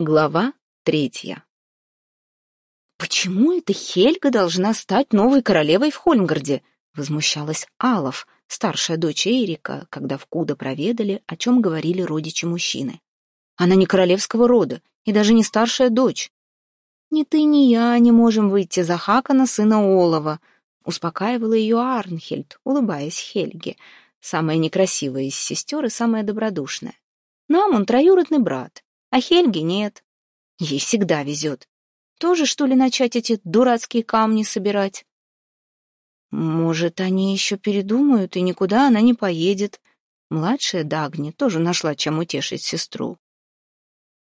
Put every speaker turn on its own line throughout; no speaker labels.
Глава третья. «Почему эта Хельга должна стать новой королевой в Хольмгарде?» — возмущалась Алов, старшая дочь Эрика, когда в Куда проведали, о чем говорили родичи мужчины. «Она не королевского рода и даже не старшая дочь. Ни ты, ни я не можем выйти за Хакана, сына Олова», — успокаивала ее Арнхельд, улыбаясь Хельге, самая некрасивая из сестер и самая добродушная. «Нам он троюродный брат, а Хельге нет. Ей всегда везет. Тоже, что ли, начать эти дурацкие камни собирать? Может, они еще передумают, и никуда она не поедет. Младшая Дагни тоже нашла, чем утешить сестру.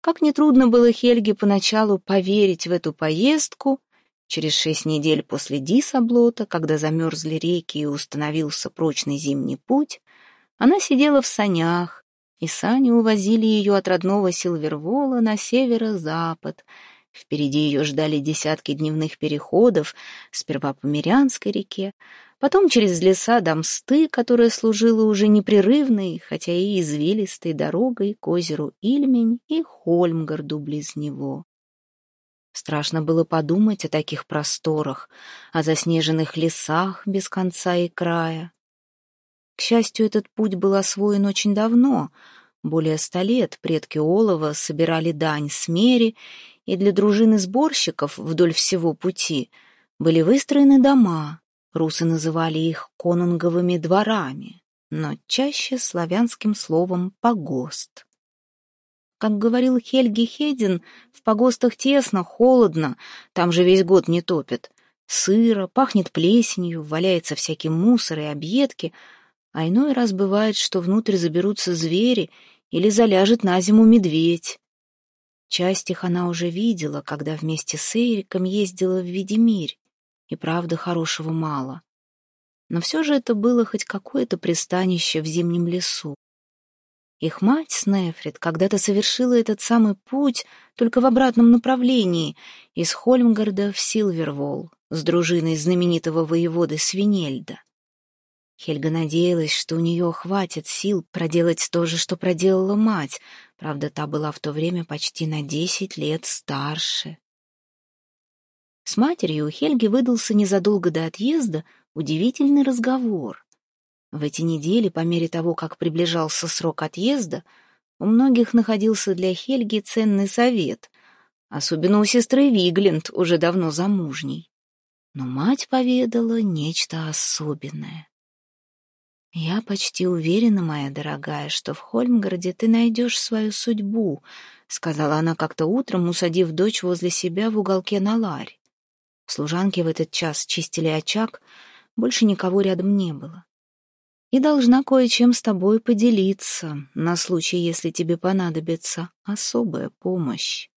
Как нетрудно было Хельге поначалу поверить в эту поездку, через шесть недель после Дисаблота, когда замерзли реки и установился прочный зимний путь, она сидела в санях, и сани увозили ее от родного Силвервола на северо-запад. Впереди ее ждали десятки дневных переходов, сперва по Мирянской реке, потом через леса до Мсты, которая служила уже непрерывной, хотя и извилистой дорогой к озеру Ильмень и Хольмгарду близ него. Страшно было подумать о таких просторах, о заснеженных лесах без конца и края. К счастью, этот путь был освоен очень давно. Более ста лет предки Олова собирали дань с мери, и для дружины сборщиков вдоль всего пути были выстроены дома. Русы называли их конунговыми дворами, но чаще славянским словом «погост». Как говорил Хельги Хедин, в погостах тесно, холодно, там же весь год не топят. Сыро, пахнет плесенью, валяется всякий мусор и объедки — а иной раз бывает, что внутрь заберутся звери или заляжет на зиму медведь. Часть их она уже видела, когда вместе с Эриком ездила в Видимирь, и правда хорошего мало. Но все же это было хоть какое-то пристанище в зимнем лесу. Их мать, Снефрит, когда-то совершила этот самый путь, только в обратном направлении, из Хольмгарда в Силвервол, с дружиной знаменитого воеводы Свинельда. Хельга надеялась, что у нее хватит сил проделать то же, что проделала мать. Правда, та была в то время почти на десять лет старше. С матерью у Хельги выдался незадолго до отъезда удивительный разговор. В эти недели, по мере того, как приближался срок отъезда, у многих находился для Хельги ценный совет, особенно у сестры Вигленд, уже давно замужней. Но мать поведала нечто особенное. «Я почти уверена, моя дорогая, что в Хольмгарде ты найдешь свою судьбу», — сказала она как-то утром, усадив дочь возле себя в уголке на ларь. Служанки в этот час чистили очаг, больше никого рядом не было. «И должна кое-чем с тобой поделиться, на случай, если тебе понадобится особая помощь».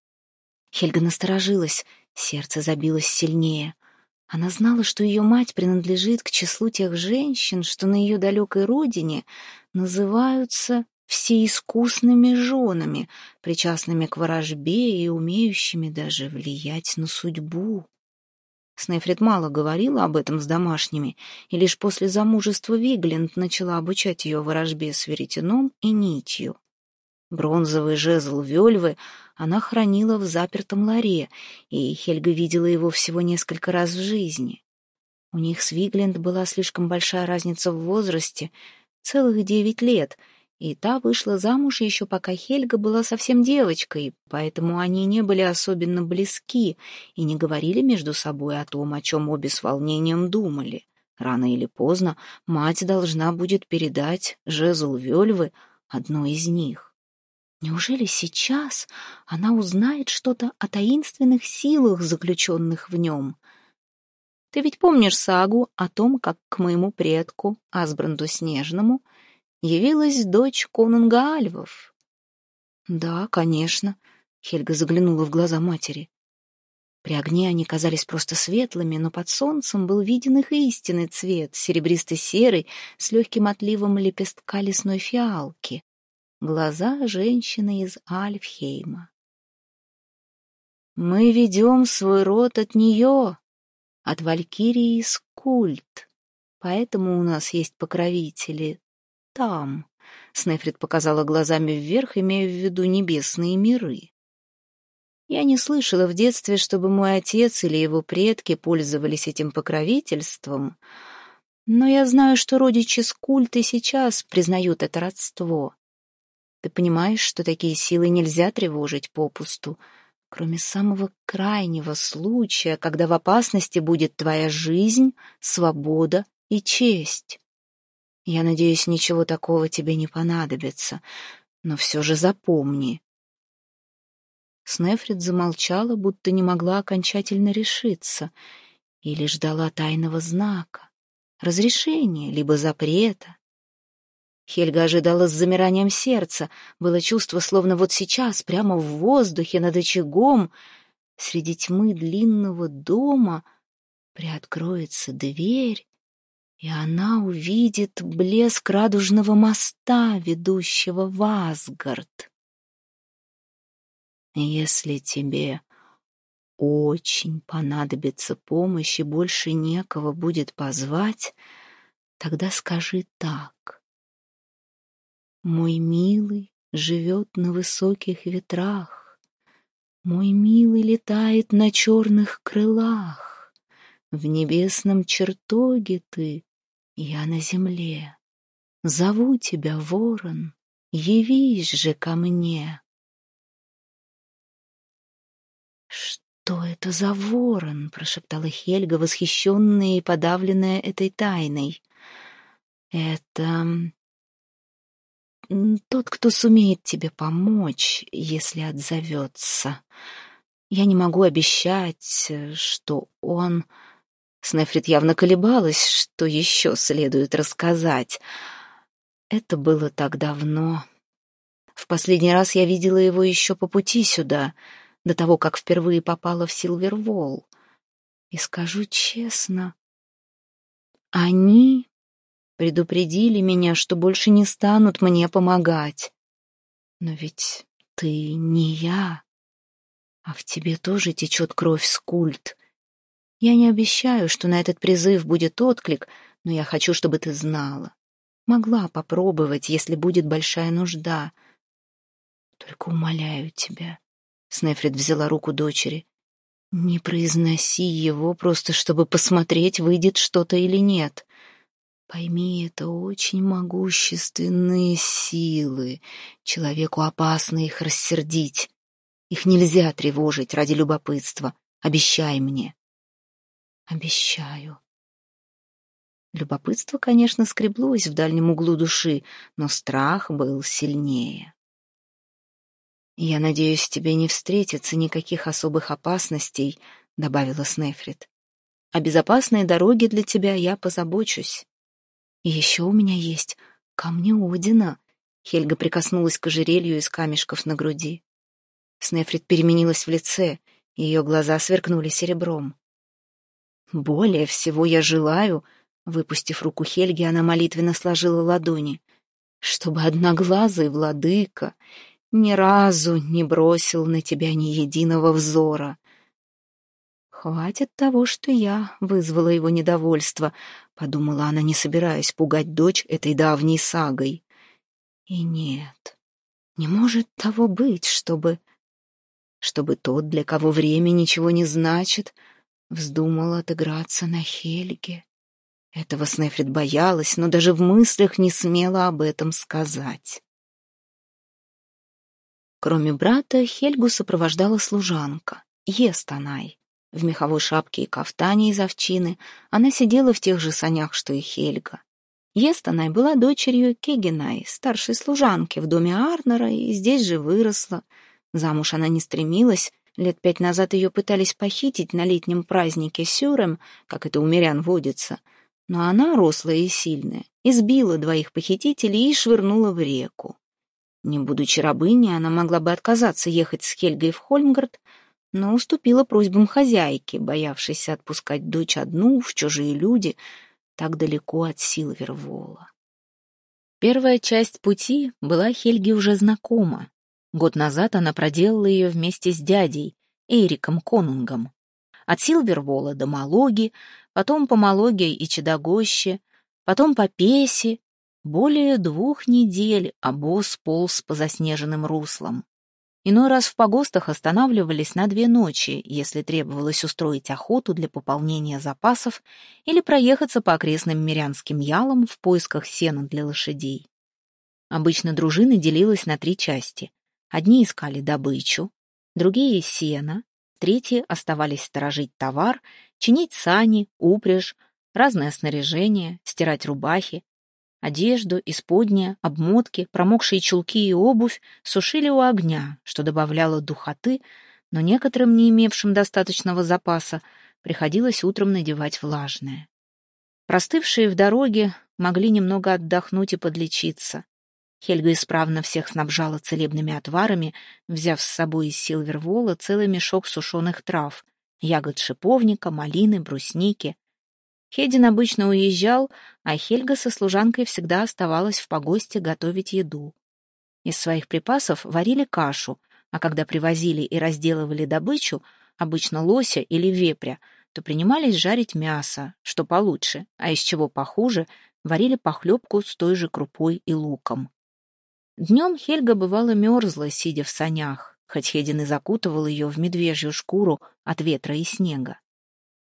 Хельга насторожилась, сердце забилось сильнее. Она знала, что ее мать принадлежит к числу тех женщин, что на ее далекой родине называются всеискусными женами, причастными к ворожбе и умеющими даже влиять на судьбу. Снефрит мало говорила об этом с домашними, и лишь после замужества Вигленд начала обучать ее ворожбе с веретеном и нитью. Бронзовый жезл Вельвы она хранила в запертом ларе, и Хельга видела его всего несколько раз в жизни. У них с Вигленд была слишком большая разница в возрасте, целых девять лет, и та вышла замуж еще пока Хельга была совсем девочкой, поэтому они не были особенно близки и не говорили между собой о том, о чем обе с волнением думали. Рано или поздно мать должна будет передать жезл Вельвы одной из них. Неужели сейчас она узнает что-то о таинственных силах, заключенных в нем? Ты ведь помнишь сагу о том, как к моему предку, Асбранду Снежному, явилась дочь конунга Альвов? Да, конечно, Хельга заглянула в глаза матери. При огне они казались просто светлыми, но под солнцем был виден их истинный цвет, серебристо-серый, с легким отливом лепестка лесной фиалки глаза женщины из Альфхейма. «Мы ведем свой род от нее, от Валькирии из Культ, поэтому у нас есть покровители там», — Снефрит показала глазами вверх, имея в виду небесные миры. Я не слышала в детстве, чтобы мой отец или его предки пользовались этим покровительством, но я знаю, что родичи Скульт и сейчас признают это родство. Ты понимаешь, что такие силы нельзя тревожить попусту, кроме самого крайнего случая, когда в опасности будет твоя жизнь, свобода и честь. Я надеюсь, ничего такого тебе не понадобится, но все же запомни, Снефрит замолчала, будто не могла окончательно решиться, или ждала тайного знака, разрешения, либо запрета. Хельга ожидала с замиранием сердца. Было чувство, словно вот сейчас, прямо в воздухе, над очагом, среди тьмы длинного дома, приоткроется дверь, и она увидит блеск радужного моста, ведущего в Асгард. Если тебе очень понадобится помощь и больше некого будет позвать, тогда скажи так. Мой милый живет на высоких ветрах, Мой милый летает на черных крылах, В небесном чертоге ты, я на земле. Зову тебя, ворон, явись же ко мне. «Что это за ворон?» — прошептала Хельга, восхищенная и подавленная этой тайной. «Это тот, кто сумеет тебе помочь, если отзовется. Я не могу обещать, что он...» Снефрит явно колебалась, что еще следует рассказать. Это было так давно. В последний раз я видела его еще по пути сюда — до того, как впервые попала в Силверволл. И скажу честно, они предупредили меня, что больше не станут мне помогать. Но ведь ты не я, а в тебе тоже течет кровь скульт. Я не обещаю, что на этот призыв будет отклик, но я хочу, чтобы ты знала. Могла попробовать, если будет большая нужда. Только умоляю тебя, Снефрит взяла руку дочери. «Не произноси его, просто чтобы посмотреть, выйдет что-то или нет. Пойми, это очень могущественные силы. Человеку опасно их рассердить. Их нельзя тревожить ради любопытства. Обещай мне». «Обещаю». Любопытство, конечно, скреблось в дальнем углу души, но страх был сильнее. «Я надеюсь, тебе не встретится никаких особых опасностей», — добавила Снефрит. «О безопасной дороге для тебя я позабочусь». «И еще у меня есть камни Одина», — Хельга прикоснулась к ожерелью из камешков на груди. Снефрит переменилась в лице, ее глаза сверкнули серебром. «Более всего я желаю», — выпустив руку Хельги, она молитвенно сложила ладони, «чтобы одноглазый владыка ни разу не бросил на тебя ни единого взора. «Хватит того, что я вызвала его недовольство», — подумала она, не собираясь пугать дочь этой давней сагой. «И нет, не может того быть, чтобы...» Чтобы тот, для кого время ничего не значит, вздумал отыграться на Хельге. Этого Снефрит боялась, но даже в мыслях не смела об этом сказать. Кроме брата, Хельгу сопровождала служанка, Естанай. В меховой шапке и кафтане из овчины она сидела в тех же санях, что и Хельга. Естанай была дочерью Кегенай, старшей служанки в доме Арнера, и здесь же выросла. Замуж она не стремилась, лет пять назад ее пытались похитить на летнем празднике Сюрем, как это у мирян водится, но она, рослая и сильная, избила двоих похитителей и швырнула в реку. Не будучи рабыней, она могла бы отказаться ехать с Хельгой в Хольмгард, но уступила просьбам хозяйки, боявшейся отпускать дочь одну в чужие люди так далеко от Силвервола. Первая часть пути была Хельге уже знакома. Год назад она проделала ее вместе с дядей, Эриком Конунгом. От Силвервола до Малоги, потом по Малоге и Чедогоще, потом по Песи, более двух недель обоз полз по заснеженным руслам. Иной раз в погостах останавливались на две ночи, если требовалось устроить охоту для пополнения запасов или проехаться по окрестным мирянским ялам в поисках сена для лошадей. Обычно дружина делилась на три части. Одни искали добычу, другие — сено, третьи оставались сторожить товар, чинить сани, упряжь, разное снаряжение, стирать рубахи, Одежду, исподние, обмотки, промокшие чулки и обувь сушили у огня, что добавляло духоты, но некоторым, не имевшим достаточного запаса, приходилось утром надевать влажное. Простывшие в дороге могли немного отдохнуть и подлечиться. Хельга исправно всех снабжала целебными отварами, взяв с собой из Силвервола целый мешок сушеных трав, ягод шиповника, малины, брусники. Хедин обычно уезжал, а Хельга со служанкой всегда оставалась в погосте готовить еду. Из своих припасов варили кашу, а когда привозили и разделывали добычу, обычно лося или вепря, то принимались жарить мясо, что получше, а из чего похуже, варили похлебку с той же крупой и луком. Днем Хельга бывала мерзла, сидя в санях, хоть Хедин и закутывал ее в медвежью шкуру от ветра и снега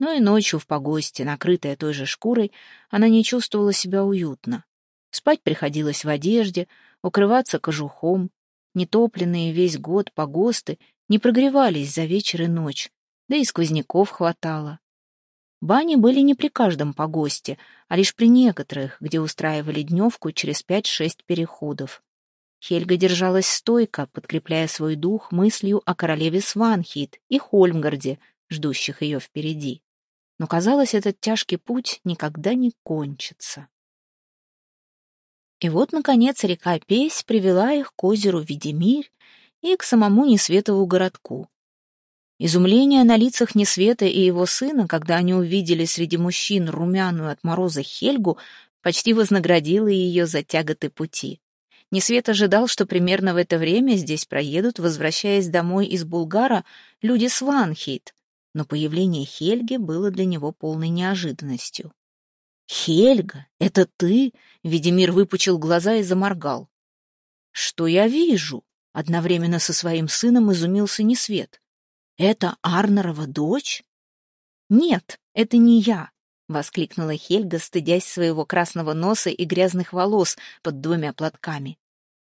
но и ночью в погосте, накрытая той же шкурой, она не чувствовала себя уютно. Спать приходилось в одежде, укрываться кожухом. Нетопленные весь год погосты не прогревались за вечер и ночь, да и сквозняков хватало. Бани были не при каждом погосте, а лишь при некоторых, где устраивали дневку через пять-шесть переходов. Хельга держалась стойко, подкрепляя свой дух мыслью о королеве Сванхит и Хольмгарде, ждущих ее впереди но, казалось, этот тяжкий путь никогда не кончится. И вот, наконец, река Песь привела их к озеру Видимирь и к самому Несветову городку. Изумление на лицах Несвета и его сына, когда они увидели среди мужчин румяную от мороза Хельгу, почти вознаградило ее за тяготы пути. Несвет ожидал, что примерно в это время здесь проедут, возвращаясь домой из Булгара, люди Сванхейт, но появление Хельги было для него полной неожиданностью. «Хельга, это ты?» — Ведимир выпучил глаза и заморгал. «Что я вижу?» — одновременно со своим сыном изумился Несвет. «Это Арнорова дочь?» «Нет, это не я», — воскликнула Хельга, стыдясь своего красного носа и грязных волос под двумя платками.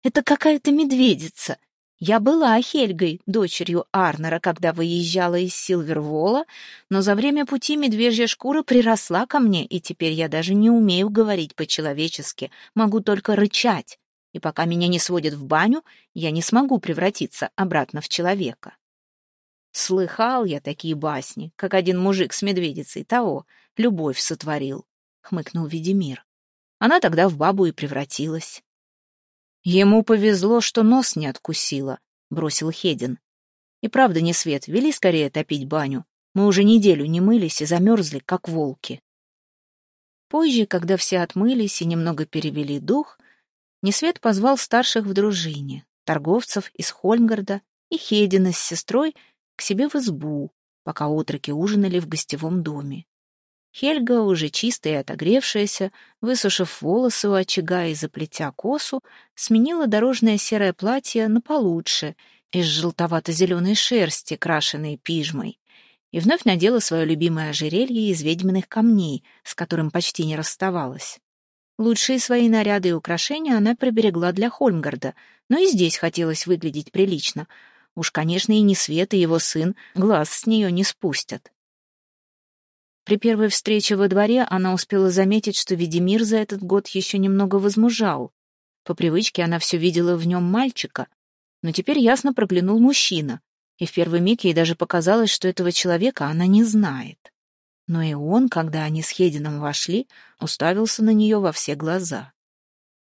«Это какая-то медведица. Я была Хельгой, дочерью Арнера, когда выезжала из Силвервола, но за время пути медвежья шкура приросла ко мне, и теперь я даже не умею говорить по-человечески, могу только рычать. И пока меня не сводят в баню, я не смогу превратиться обратно в человека. Слыхал я такие басни, как один мужик с медведицей того, любовь сотворил, — хмыкнул Ведимир. Она тогда в бабу и превратилась. Ему повезло, что нос не откусила, бросил Хедин. И правда не свет, вели скорее топить баню. Мы уже неделю не мылись и замерзли, как волки. Позже, когда все отмылись и немного перевели дух, Несвет позвал старших в дружине, торговцев из Хольмгарда и Хедина с сестрой к себе в избу, пока отроки ужинали в гостевом доме. Хельга, уже чистая и отогревшаяся, высушив волосы у очага и заплетя косу, сменила дорожное серое платье на получше, из желтовато-зеленой шерсти, крашенной пижмой, и вновь надела свое любимое ожерелье из ведьминых камней, с которым почти не расставалась. Лучшие свои наряды и украшения она приберегла для Хольмгарда, но и здесь хотелось выглядеть прилично. Уж, конечно, и не Свет, и его сын глаз с нее не спустят. При первой встрече во дворе она успела заметить, что Ведимир за этот год еще немного возмужал. По привычке она все видела в нем мальчика, но теперь ясно проглянул мужчина, и в первый миг ей даже показалось, что этого человека она не знает. Но и он, когда они с Хедином вошли, уставился на нее во все глаза.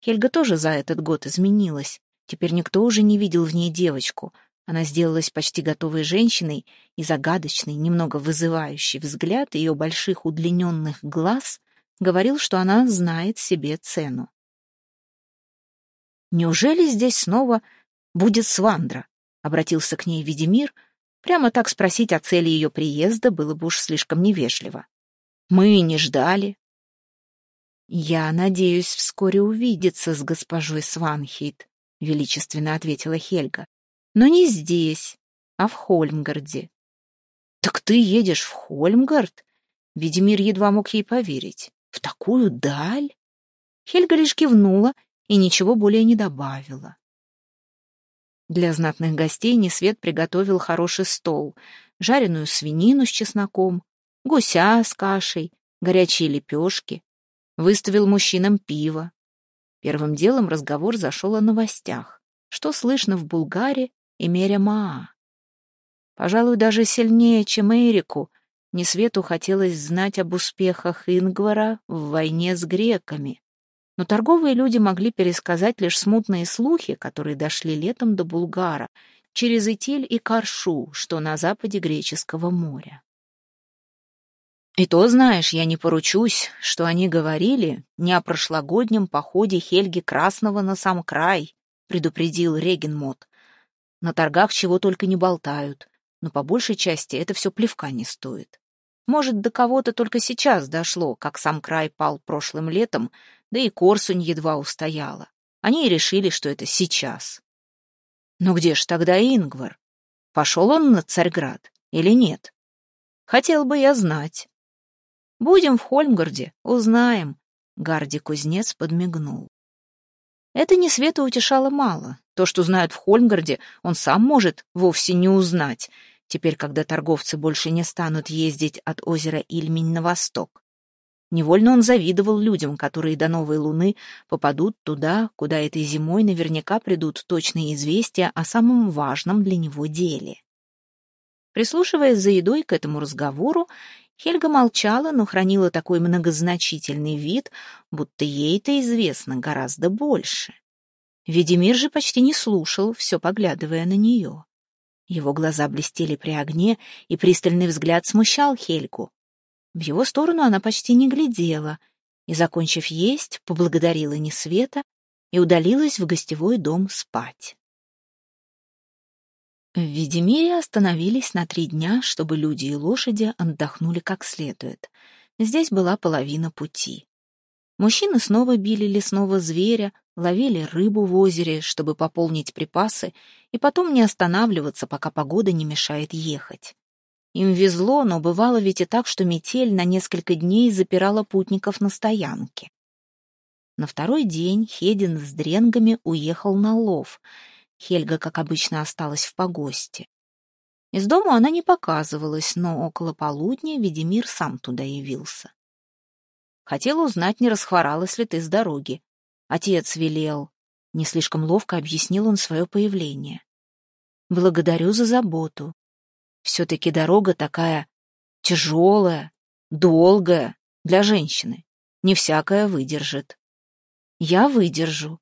Хельга тоже за этот год изменилась. Теперь никто уже не видел в ней девочку, она сделалась почти готовой женщиной, и загадочный, немного вызывающий взгляд ее больших удлиненных глаз говорил, что она знает себе цену. «Неужели здесь снова будет Свандра?» — обратился к ней Ведимир. Прямо так спросить о цели ее приезда было бы уж слишком невежливо. «Мы не ждали». «Я надеюсь вскоре увидеться с госпожой Сванхит», — величественно ответила Хельга. Но не здесь, а в Хольмгарде. «Так ты едешь в Хольмгард?» Ведимир едва мог ей поверить. «В такую даль?» Хельга лишь кивнула и ничего более не добавила. Для знатных гостей Несвет приготовил хороший стол, жареную свинину с чесноком, гуся с кашей, горячие лепешки. Выставил мужчинам пиво. Первым делом разговор зашел о новостях. Что слышно в Булгаре и Меря-Маа? Пожалуй, даже сильнее, чем Эрику, Несвету хотелось знать об успехах Ингвара в войне с греками. Но торговые люди могли пересказать лишь смутные слухи, которые дошли летом до Булгара, через Итиль и Каршу, что на западе Греческого моря. И то, знаешь, я не поручусь, что они говорили не о прошлогоднем походе Хельги Красного на сам край, предупредил Регенмот. На торгах чего только не болтают, но по большей части это все плевка не стоит. Может, до кого-то только сейчас дошло, как сам край пал прошлым летом, да и Корсунь едва устояла. Они и решили, что это сейчас. Но где ж тогда Ингвар? Пошел он на Царьград или нет? Хотел бы я знать. Будем в Хольмгарде, узнаем. Гарди кузнец подмигнул. Это не Света утешало мало. То, что знают в Хольмгарде, он сам может вовсе не узнать, теперь, когда торговцы больше не станут ездить от озера Ильмень на восток. Невольно он завидовал людям, которые до новой луны попадут туда, куда этой зимой наверняка придут точные известия о самом важном для него деле. Прислушиваясь за едой к этому разговору, Хельга молчала, но хранила такой многозначительный вид, будто ей-то известно гораздо больше. Ведимир же почти не слушал, все поглядывая на нее. Его глаза блестели при огне, и пристальный взгляд смущал Хельгу. В его сторону она почти не глядела, и, закончив есть, поблагодарила Несвета и удалилась в гостевой дом спать. В Ведемире остановились на три дня, чтобы люди и лошади отдохнули как следует. Здесь была половина пути. Мужчины снова били лесного зверя, ловили рыбу в озере, чтобы пополнить припасы, и потом не останавливаться, пока погода не мешает ехать. Им везло, но бывало ведь и так, что метель на несколько дней запирала путников на стоянке. На второй день Хедин с дренгами уехал на лов — Хельга, как обычно, осталась в погосте. Из дома она не показывалась, но около полудня Ведимир сам туда явился. Хотел узнать, не расхворалась ли ты с дороги. Отец велел. Не слишком ловко объяснил он свое появление. Благодарю за заботу. Все-таки дорога такая тяжелая, долгая для женщины. Не всякая выдержит. Я выдержу,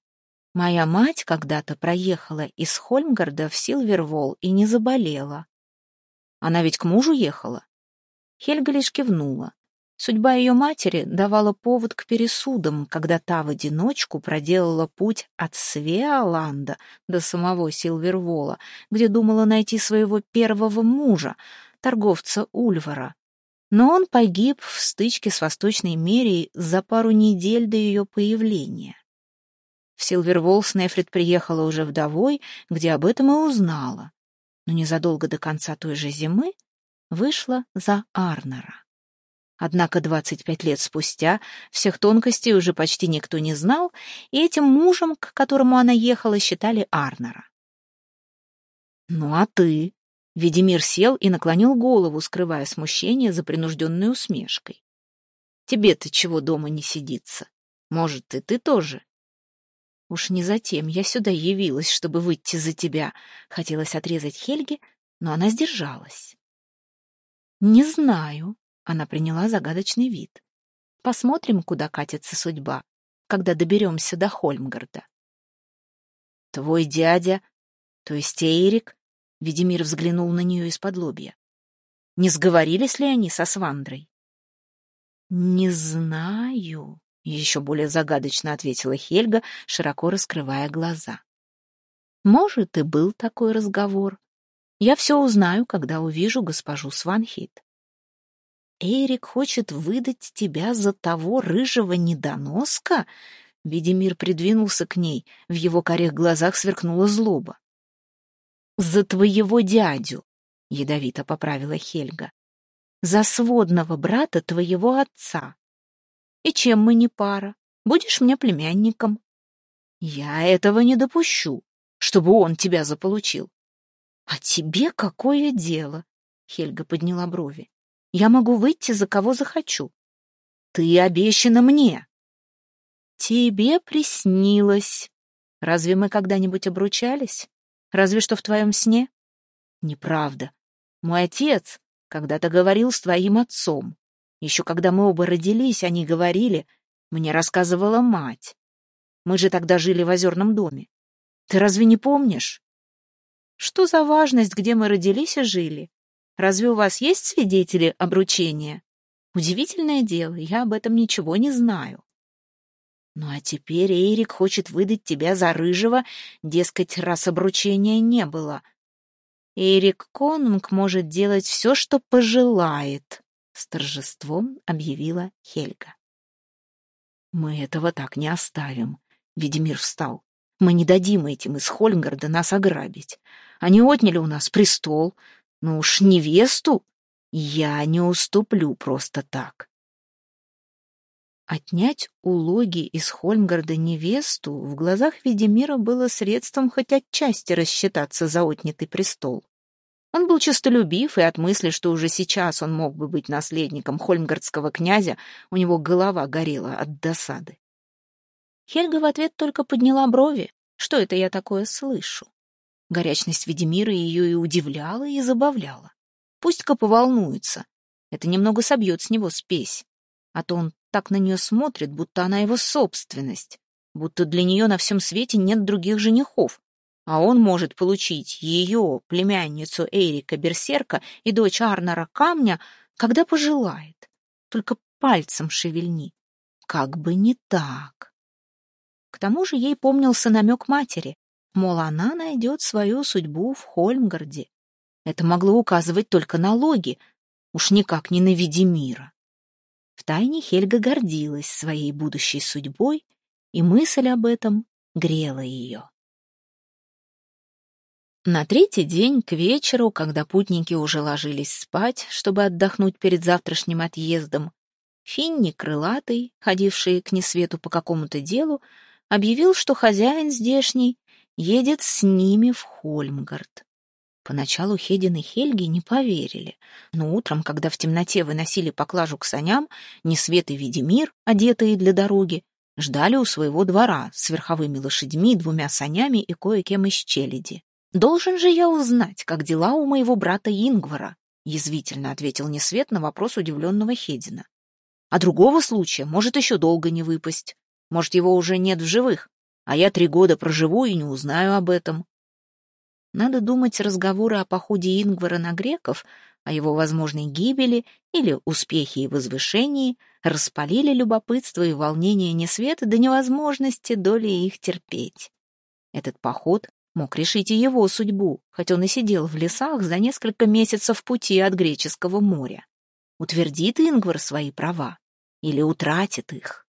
Моя мать когда-то проехала из Хольмгарда в Силвервол и не заболела. Она ведь к мужу ехала. Хельга лишь кивнула. Судьба ее матери давала повод к пересудам, когда та в одиночку проделала путь от Свеоланда до самого Силвервола, где думала найти своего первого мужа, торговца Ульвара. Но он погиб в стычке с Восточной Мерией за пару недель до ее появления. В Силверволс Нефрит приехала уже вдовой, где об этом и узнала. Но незадолго до конца той же зимы вышла за Арнера. Однако 25 лет спустя всех тонкостей уже почти никто не знал, и этим мужем, к которому она ехала, считали Арнера. «Ну а ты?» Ведимир сел и наклонил голову, скрывая смущение за принужденной усмешкой. «Тебе-то чего дома не сидится? Может, и ты тоже Уж не затем я сюда явилась, чтобы выйти за тебя. Хотелось отрезать Хельге, но она сдержалась. Не знаю. Она приняла загадочный вид. Посмотрим, куда катится судьба, когда доберемся до Хольмгарда. Твой дядя, то есть Эйрик, Ведимир взглянул на нее из-под лобья. Не сговорились ли они со Свандрой? Не знаю. Еще более загадочно ответила Хельга, широко раскрывая глаза. Может, и был такой разговор. Я все узнаю, когда увижу госпожу Сванхит. Эрик хочет выдать тебя за того рыжего недоноска? Ведимир придвинулся к ней, в его корих глазах сверкнула злоба. За твоего дядю, ядовито поправила Хельга. За сводного брата твоего отца. И чем мы не пара? Будешь мне племянником. Я этого не допущу, чтобы он тебя заполучил. А тебе какое дело? Хельга подняла брови. Я могу выйти за кого захочу. Ты обещана мне. Тебе приснилось. Разве мы когда-нибудь обручались? Разве что в твоем сне? Неправда. Мой отец когда-то говорил с твоим отцом. Еще когда мы оба родились, они говорили, мне рассказывала мать. Мы же тогда жили в озерном доме. Ты разве не помнишь? Что за важность, где мы родились и жили? Разве у вас есть свидетели обручения? Удивительное дело, я об этом ничего не знаю. Ну а теперь Эрик хочет выдать тебя за рыжего, дескать, раз обручения не было. Эрик Конунг может делать все, что пожелает, — с торжеством объявила Хельга. Мы этого так не оставим. Ведимир встал. Мы не дадим этим из Хольмгарда нас ограбить. Они отняли у нас престол, но уж невесту я не уступлю просто так. Отнять у Логи из Хольмгарда невесту в глазах Ведемира было средством хоть отчасти рассчитаться за отнятый престол. Он был честолюбив, и от мысли, что уже сейчас он мог бы быть наследником хольмгардского князя, у него голова горела от досады. Хельга в ответ только подняла брови. Что это я такое слышу? Горячность Ведемира ее и удивляла, и забавляла. Пусть-ка поволнуется. Это немного собьет с него спесь. А то он так на нее смотрит, будто она его собственность, будто для нее на всем свете нет других женихов, а он может получить ее, племянницу Эрика Берсерка и дочь Арнера Камня, когда пожелает. Только пальцем шевельни. Как бы не так. К тому же ей помнился намек матери, мол, она найдет свою судьбу в Хольмгарде. Это могло указывать только на Логи, уж никак не на Ведемира. Втайне Хельга гордилась своей будущей судьбой, и мысль об этом грела ее. На третий день, к вечеру, когда путники уже ложились спать, чтобы отдохнуть перед завтрашним отъездом, Финни крылатый, ходивший к Несвету по какому-то делу, объявил, что хозяин здешний едет с ними в Хольмгард. Поначалу Хедин и Хельги не поверили, но утром, когда в темноте выносили поклажу к саням, Несвет и Ведимир, одетые для дороги, ждали у своего двора с верховыми лошадьми, двумя санями и кое-кем из челяди. «Должен же я узнать, как дела у моего брата Ингвара», язвительно ответил Несвет на вопрос удивленного Хедина. «А другого случая может еще долго не выпасть. Может, его уже нет в живых, а я три года проживу и не узнаю об этом. Надо думать, разговоры о походе Ингвара на греков, о его возможной гибели или успехе и возвышении распалили любопытство и волнение Несвета до невозможности доли их терпеть. Этот поход мог решить и его судьбу, хоть он и сидел в лесах за несколько месяцев пути от Греческого моря. Утвердит Ингвар свои права или утратит их?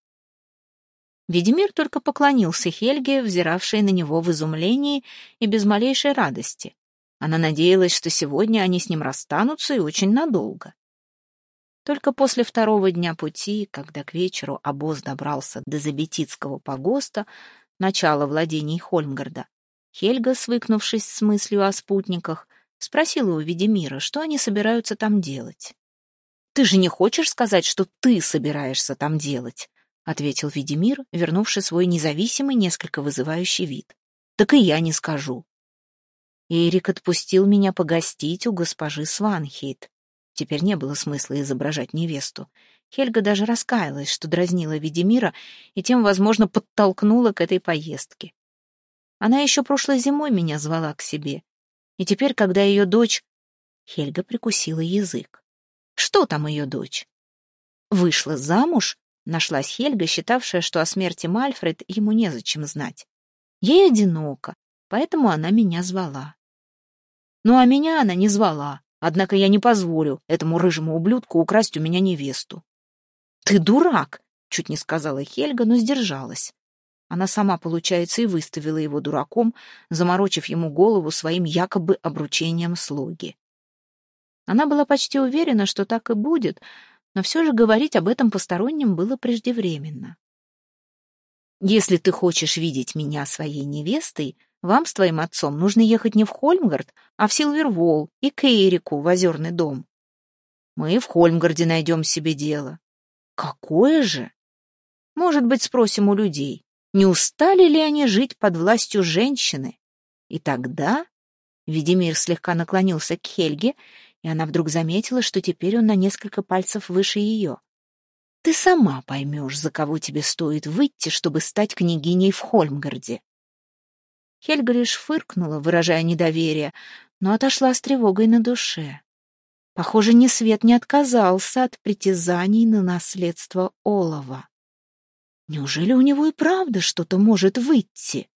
Ведьмир только поклонился Хельге, взиравшей на него в изумлении и без малейшей радости. Она надеялась, что сегодня они с ним расстанутся и очень надолго. Только после второго дня пути, когда к вечеру обоз добрался до Забетицкого погоста, начала владений Хольмгарда, Хельга, свыкнувшись с мыслью о спутниках, спросила у Ведемира, что они собираются там делать. «Ты же не хочешь сказать, что ты собираешься там делать?» — ответил Ведимир, вернувший свой независимый, несколько вызывающий вид. «Так и я не скажу». Эрик отпустил меня погостить у госпожи Сванхейт. Теперь не было смысла изображать невесту. Хельга даже раскаялась, что дразнила Ведимира и тем, возможно, подтолкнула к этой поездке. Она еще прошлой зимой меня звала к себе. И теперь, когда ее дочь... Хельга прикусила язык. Что там ее дочь? Вышла замуж Нашлась Хельга, считавшая, что о смерти Мальфред ему незачем знать. Ей одиноко, поэтому она меня звала. Ну, а меня она не звала, однако я не позволю этому рыжему ублюдку украсть у меня невесту. «Ты дурак!» — чуть не сказала Хельга, но сдержалась. Она сама, получается, и выставила его дураком, заморочив ему голову своим якобы обручением слуги. Она была почти уверена, что так и будет, но все же говорить об этом посторонним было преждевременно. «Если ты хочешь видеть меня своей невестой, вам с твоим отцом нужно ехать не в Хольмгард, а в Силверволл и к Эрику в Озерный дом. Мы в Хольмгарде найдем себе дело. Какое же? Может быть, спросим у людей, не устали ли они жить под властью женщины? И тогда Ведимир слегка наклонился к Хельге, и она вдруг заметила, что теперь он на несколько пальцев выше ее. Ты сама поймешь, за кого тебе стоит выйти, чтобы стать княгиней в Хольмгарде. Хельга лишь фыркнула, выражая недоверие, но отошла с тревогой на душе. Похоже, ни свет не отказался от притязаний на наследство Олова. Неужели у него и правда что-то может выйти?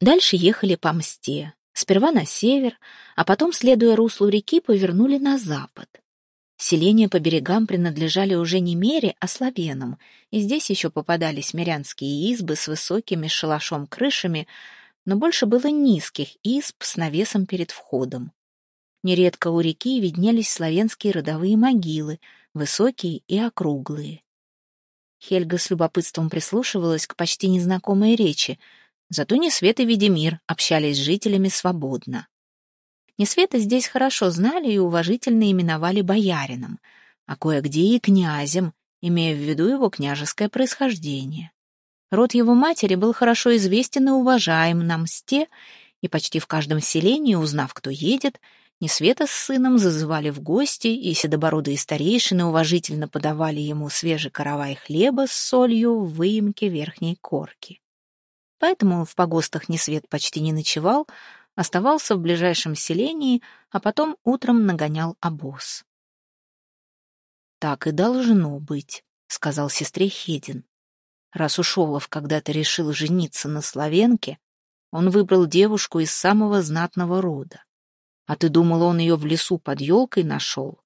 Дальше ехали по мсте. Сперва на север, а потом, следуя руслу реки, повернули на запад. Селения по берегам принадлежали уже не Мере, а славянам, и здесь еще попадались мирянские избы с высокими шалашом крышами, но больше было низких изб с навесом перед входом. Нередко у реки виднелись славянские родовые могилы, высокие и округлые. Хельга с любопытством прислушивалась к почти незнакомой речи, зато Несвет и Ведемир общались с жителями свободно. Несвета здесь хорошо знали и уважительно именовали боярином, а кое-где и князем, имея в виду его княжеское происхождение. Род его матери был хорошо известен и уважаем на мсте, и почти в каждом селении, узнав, кто едет, Несвета с сыном зазывали в гости, и седобородые старейшины уважительно подавали ему свежий каравай хлеба с солью в выемке верхней корки. Поэтому в погостах Несвет почти не ночевал, оставался в ближайшем селении, а потом утром нагонял обоз. «Так и должно быть», — сказал сестре Хедин. Раз уж Олов когда-то решил жениться на Славенке, он выбрал девушку из самого знатного рода. А ты думала, он ее в лесу под елкой нашел?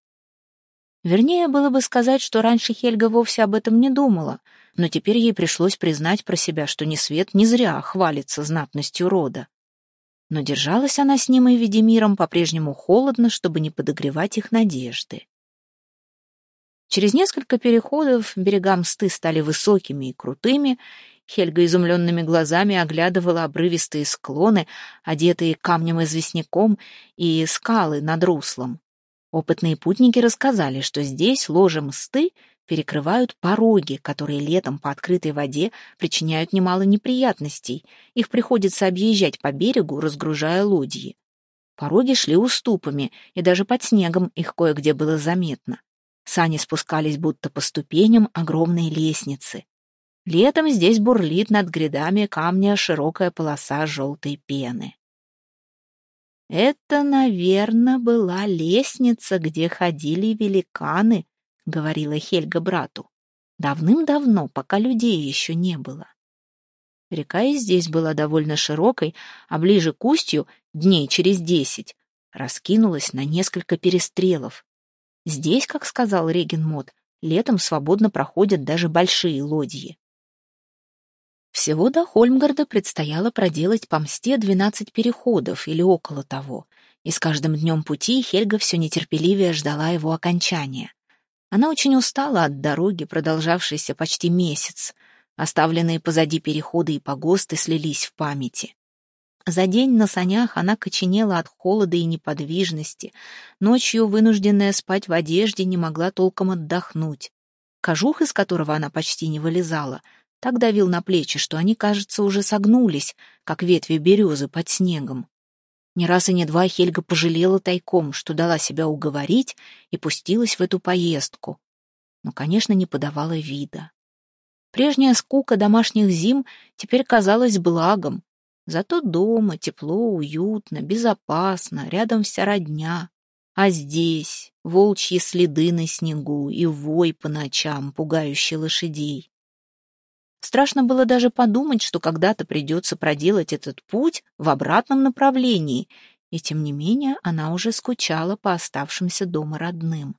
Вернее, было бы сказать, что раньше Хельга вовсе об этом не думала, но теперь ей пришлось признать про себя, что ни свет не зря хвалится знатностью рода. Но держалась она с ним и Ведемиром по-прежнему холодно, чтобы не подогревать их надежды. Через несколько переходов берега мсты стали высокими и крутыми. Хельга изумленными глазами оглядывала обрывистые склоны, одетые камнем-известняком, и скалы над руслом. Опытные путники рассказали, что здесь ложи мсты перекрывают пороги, которые летом по открытой воде причиняют немало неприятностей. Их приходится объезжать по берегу, разгружая лодьи. Пороги шли уступами, и даже под снегом их кое-где было заметно. Сани спускались будто по ступеням огромной лестницы. Летом здесь бурлит над грядами камня широкая полоса желтой пены. «Это, наверное, была лестница, где ходили великаны», — говорила Хельга брату. «Давным-давно, пока людей еще не было». Река и здесь была довольно широкой, а ближе к устью, дней через десять, раскинулась на несколько перестрелов. Здесь, как сказал Регенмот, летом свободно проходят даже большие лодьи. Всего до Хольмгарда предстояло проделать по мсте двенадцать переходов или около того, и с каждым днем пути Хельга все нетерпеливее ждала его окончания. Она очень устала от дороги, продолжавшейся почти месяц. Оставленные позади переходы и погосты слились в памяти. За день на санях она коченела от холода и неподвижности. Ночью, вынужденная спать в одежде, не могла толком отдохнуть. Кожух, из которого она почти не вылезала, так давил на плечи, что они, кажется, уже согнулись, как ветви березы под снегом. Ни раз и не два Хельга пожалела тайком, что дала себя уговорить и пустилась в эту поездку. Но, конечно, не подавала вида. Прежняя скука домашних зим теперь казалась благом. Зато дома тепло, уютно, безопасно, рядом вся родня. А здесь волчьи следы на снегу и вой по ночам, пугающий лошадей. Страшно было даже подумать, что когда-то придется проделать этот путь в обратном направлении, и тем не менее она уже скучала по оставшимся дома родным.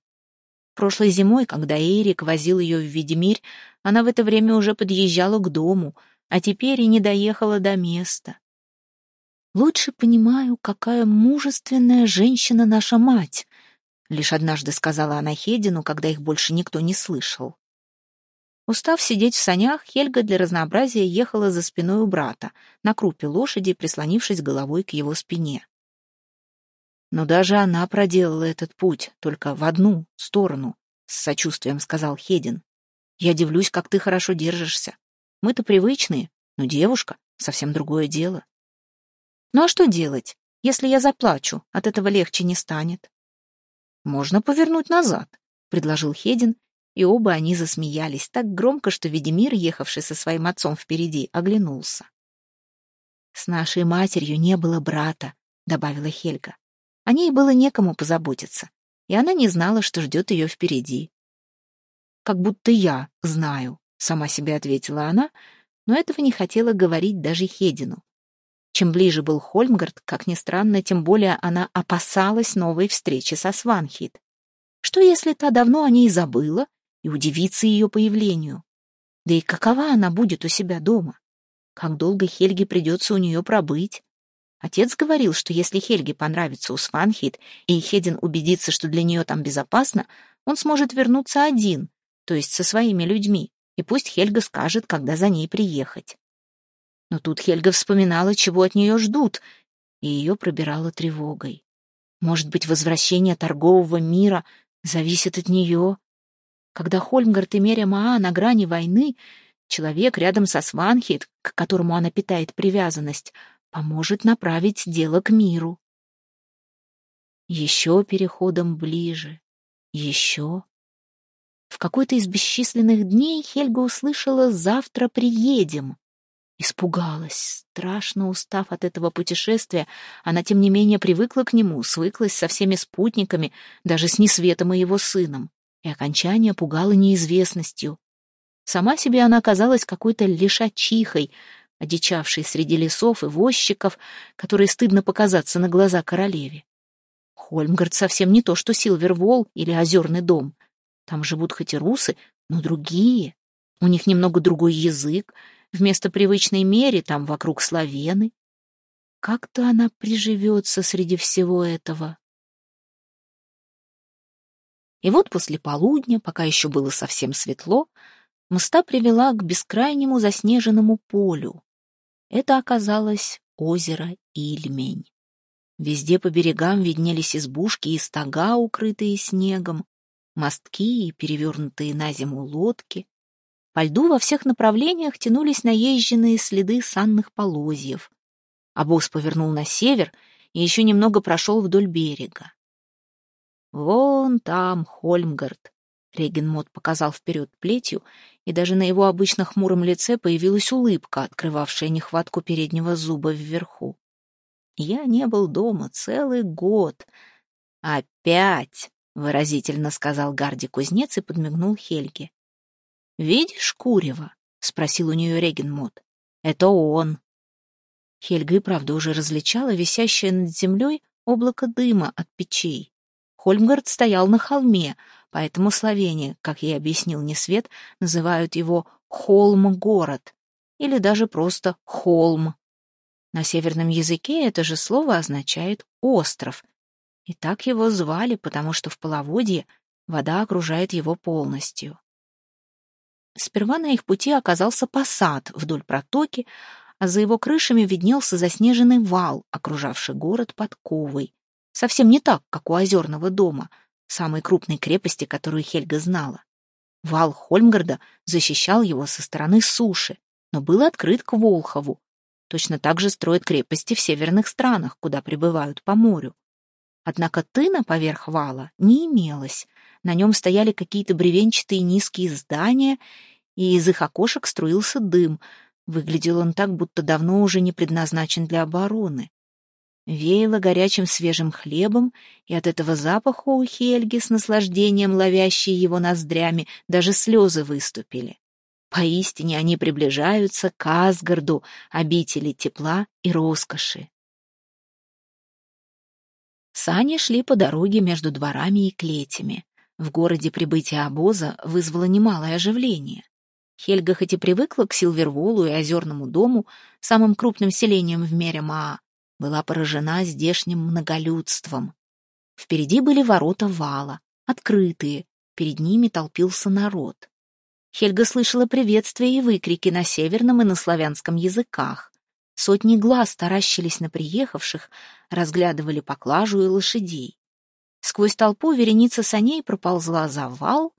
Прошлой зимой, когда Эрик возил ее в Ведемирь, она в это время уже подъезжала к дому, а теперь и не доехала до места. Лучше понимаю, какая мужественная женщина наша мать, лишь однажды сказала она Хедину, когда их больше никто не слышал. Устав сидеть в санях, Хельга для разнообразия ехала за спиной у брата, на крупе лошади, прислонившись головой к его спине. Но даже она проделала этот путь, только в одну сторону, с сочувствием сказал Хедин. Я дивлюсь, как ты хорошо держишься. Мы-то привычные, но девушка — совсем другое дело. Ну а что делать? Если я заплачу, от этого легче не станет. Можно повернуть назад, предложил Хедин, и оба они засмеялись так громко, что Ведемир, ехавший со своим отцом впереди, оглянулся. «С нашей матерью не было брата», — добавила Хельга. О ней было некому позаботиться, и она не знала, что ждет ее впереди. «Как будто я знаю», — сама себе ответила она, но этого не хотела говорить даже Хедину. Чем ближе был Хольмгард, как ни странно, тем более она опасалась новой встречи со Сванхит. Что если та давно о ней забыла и удивится ее появлению? Да и какова она будет у себя дома? Как долго Хельге придется у нее пробыть? Отец говорил, что если Хельге понравится у Сванхит, и Хедин убедится, что для нее там безопасно, он сможет вернуться один, то есть со своими людьми, и пусть Хельга скажет, когда за ней приехать. Но тут Хельга вспоминала, чего от нее ждут, и ее пробирала тревогой. Может быть, возвращение торгового мира зависит от нее? Когда Хольмгард и Меря Маа на грани войны, человек рядом со Сванхит, к которому она питает привязанность, поможет направить дело к миру. Еще переходом ближе, еще. В какой-то из бесчисленных дней Хельга услышала «завтра приедем». Испугалась, страшно устав от этого путешествия, она, тем не менее, привыкла к нему, свыклась со всеми спутниками, даже с Несветом и его сыном, и окончание пугало неизвестностью. Сама себе она оказалась какой-то лишачихой, одичавший среди лесов и возчиков, которые стыдно показаться на глаза королеве. Хольмгард совсем не то, что Силвервол или Озерный дом. Там живут хоть и русы, но другие. У них немного другой язык. Вместо привычной мере там вокруг славены. Как-то она приживется среди всего этого. И вот после полудня, пока еще было совсем светло, Мста привела к бескрайнему заснеженному полю. Это оказалось озеро Ильмень. Везде по берегам виднелись избушки и стога, укрытые снегом, мостки и перевернутые на зиму лодки. По льду во всех направлениях тянулись наезженные следы санных полозьев. Обоз повернул на север и еще немного прошел вдоль берега. Вон там Хольмгард, Регенмот показал вперед плетью, и даже на его обычно хмуром лице появилась улыбка, открывавшая нехватку переднего зуба вверху. «Я не был дома целый год. Опять!» — выразительно сказал Гарди-кузнец и подмигнул Хельге. «Видишь Курева?» — спросил у нее Регенмот. «Это он». Хельга и правда уже различала висящее над землей облако дыма от печей. Хольмгард стоял на холме, поэтому словения, как ей объяснил Несвет, называют его «холм-город» или даже просто «холм». На северном языке это же слово означает «остров», и так его звали, потому что в половодье вода окружает его полностью. Сперва на их пути оказался посад вдоль протоки, а за его крышами виднелся заснеженный вал, окружавший город подковой. Совсем не так, как у озерного дома — самой крупной крепости, которую Хельга знала. Вал Хольмгарда защищал его со стороны суши, но был открыт к Волхову. Точно так же строят крепости в северных странах, куда прибывают по морю. Однако тына поверх вала не имелось. На нем стояли какие-то бревенчатые низкие здания, и из их окошек струился дым. Выглядел он так, будто давно уже не предназначен для обороны. Веяло горячим свежим хлебом, и от этого запаха у Хельги с наслаждением ловящие его ноздрями даже слезы выступили. Поистине они приближаются к Асгарду, обители тепла и роскоши. Сани шли по дороге между дворами и клетями. В городе прибытие обоза вызвало немалое оживление. Хельга хоть и привыкла к Силверволу и Озерному дому, самым крупным селением в мире Маа, была поражена здешним многолюдством. Впереди были ворота вала, открытые, перед ними толпился народ. Хельга слышала приветствия и выкрики на северном и на славянском языках. Сотни глаз таращились на приехавших, разглядывали поклажу и лошадей. Сквозь толпу вереница саней проползла за вал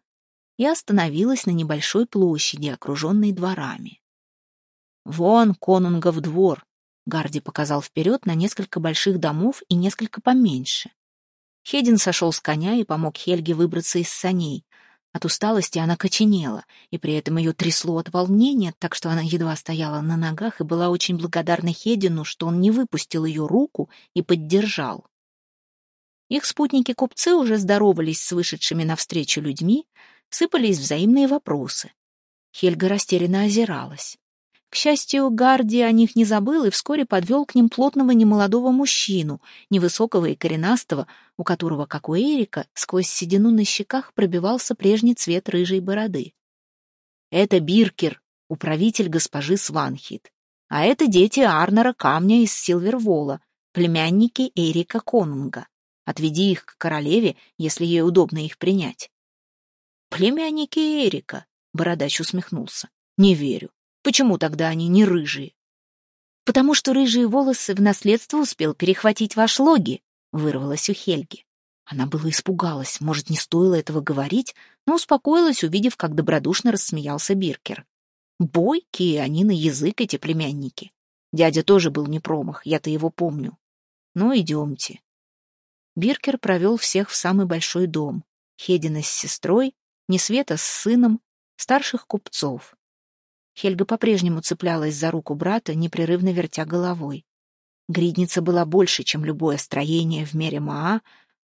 и остановилась на небольшой площади, окруженной дворами. «Вон конунгов двор», — Гарди показал вперед на несколько больших домов и несколько поменьше. Хедин сошел с коня и помог Хельге выбраться из саней. От усталости она коченела, и при этом ее трясло от волнения, так что она едва стояла на ногах и была очень благодарна Хедину, что он не выпустил ее руку и поддержал. Их спутники-купцы уже здоровались с вышедшими навстречу людьми, сыпались взаимные вопросы. Хельга растерянно озиралась. К счастью, Гарди о них не забыл и вскоре подвел к ним плотного немолодого мужчину, невысокого и коренастого, у которого, как у Эрика, сквозь седину на щеках пробивался прежний цвет рыжей бороды. Это Биркер, управитель госпожи Сванхит. А это дети Арнера Камня из Силвервола, племянники Эрика Конунга. Отведи их к королеве, если ей удобно их принять. Племянники Эрика, бородач усмехнулся. Не верю. Почему тогда они не рыжие? Потому что рыжие волосы в наследство успел перехватить ваш логи, вырвалась у Хельги. Она была испугалась, может, не стоило этого говорить, но успокоилась, увидев, как добродушно рассмеялся Биркер. Бойкие они на язык, эти племянники. Дядя тоже был не промах, я-то его помню. Ну, идемте. Биркер провел всех в самый большой дом. Хедина с сестрой, Несвета с сыном, старших купцов. Хельга по-прежнему цеплялась за руку брата, непрерывно вертя головой. Гридница была больше, чем любое строение в мере Маа,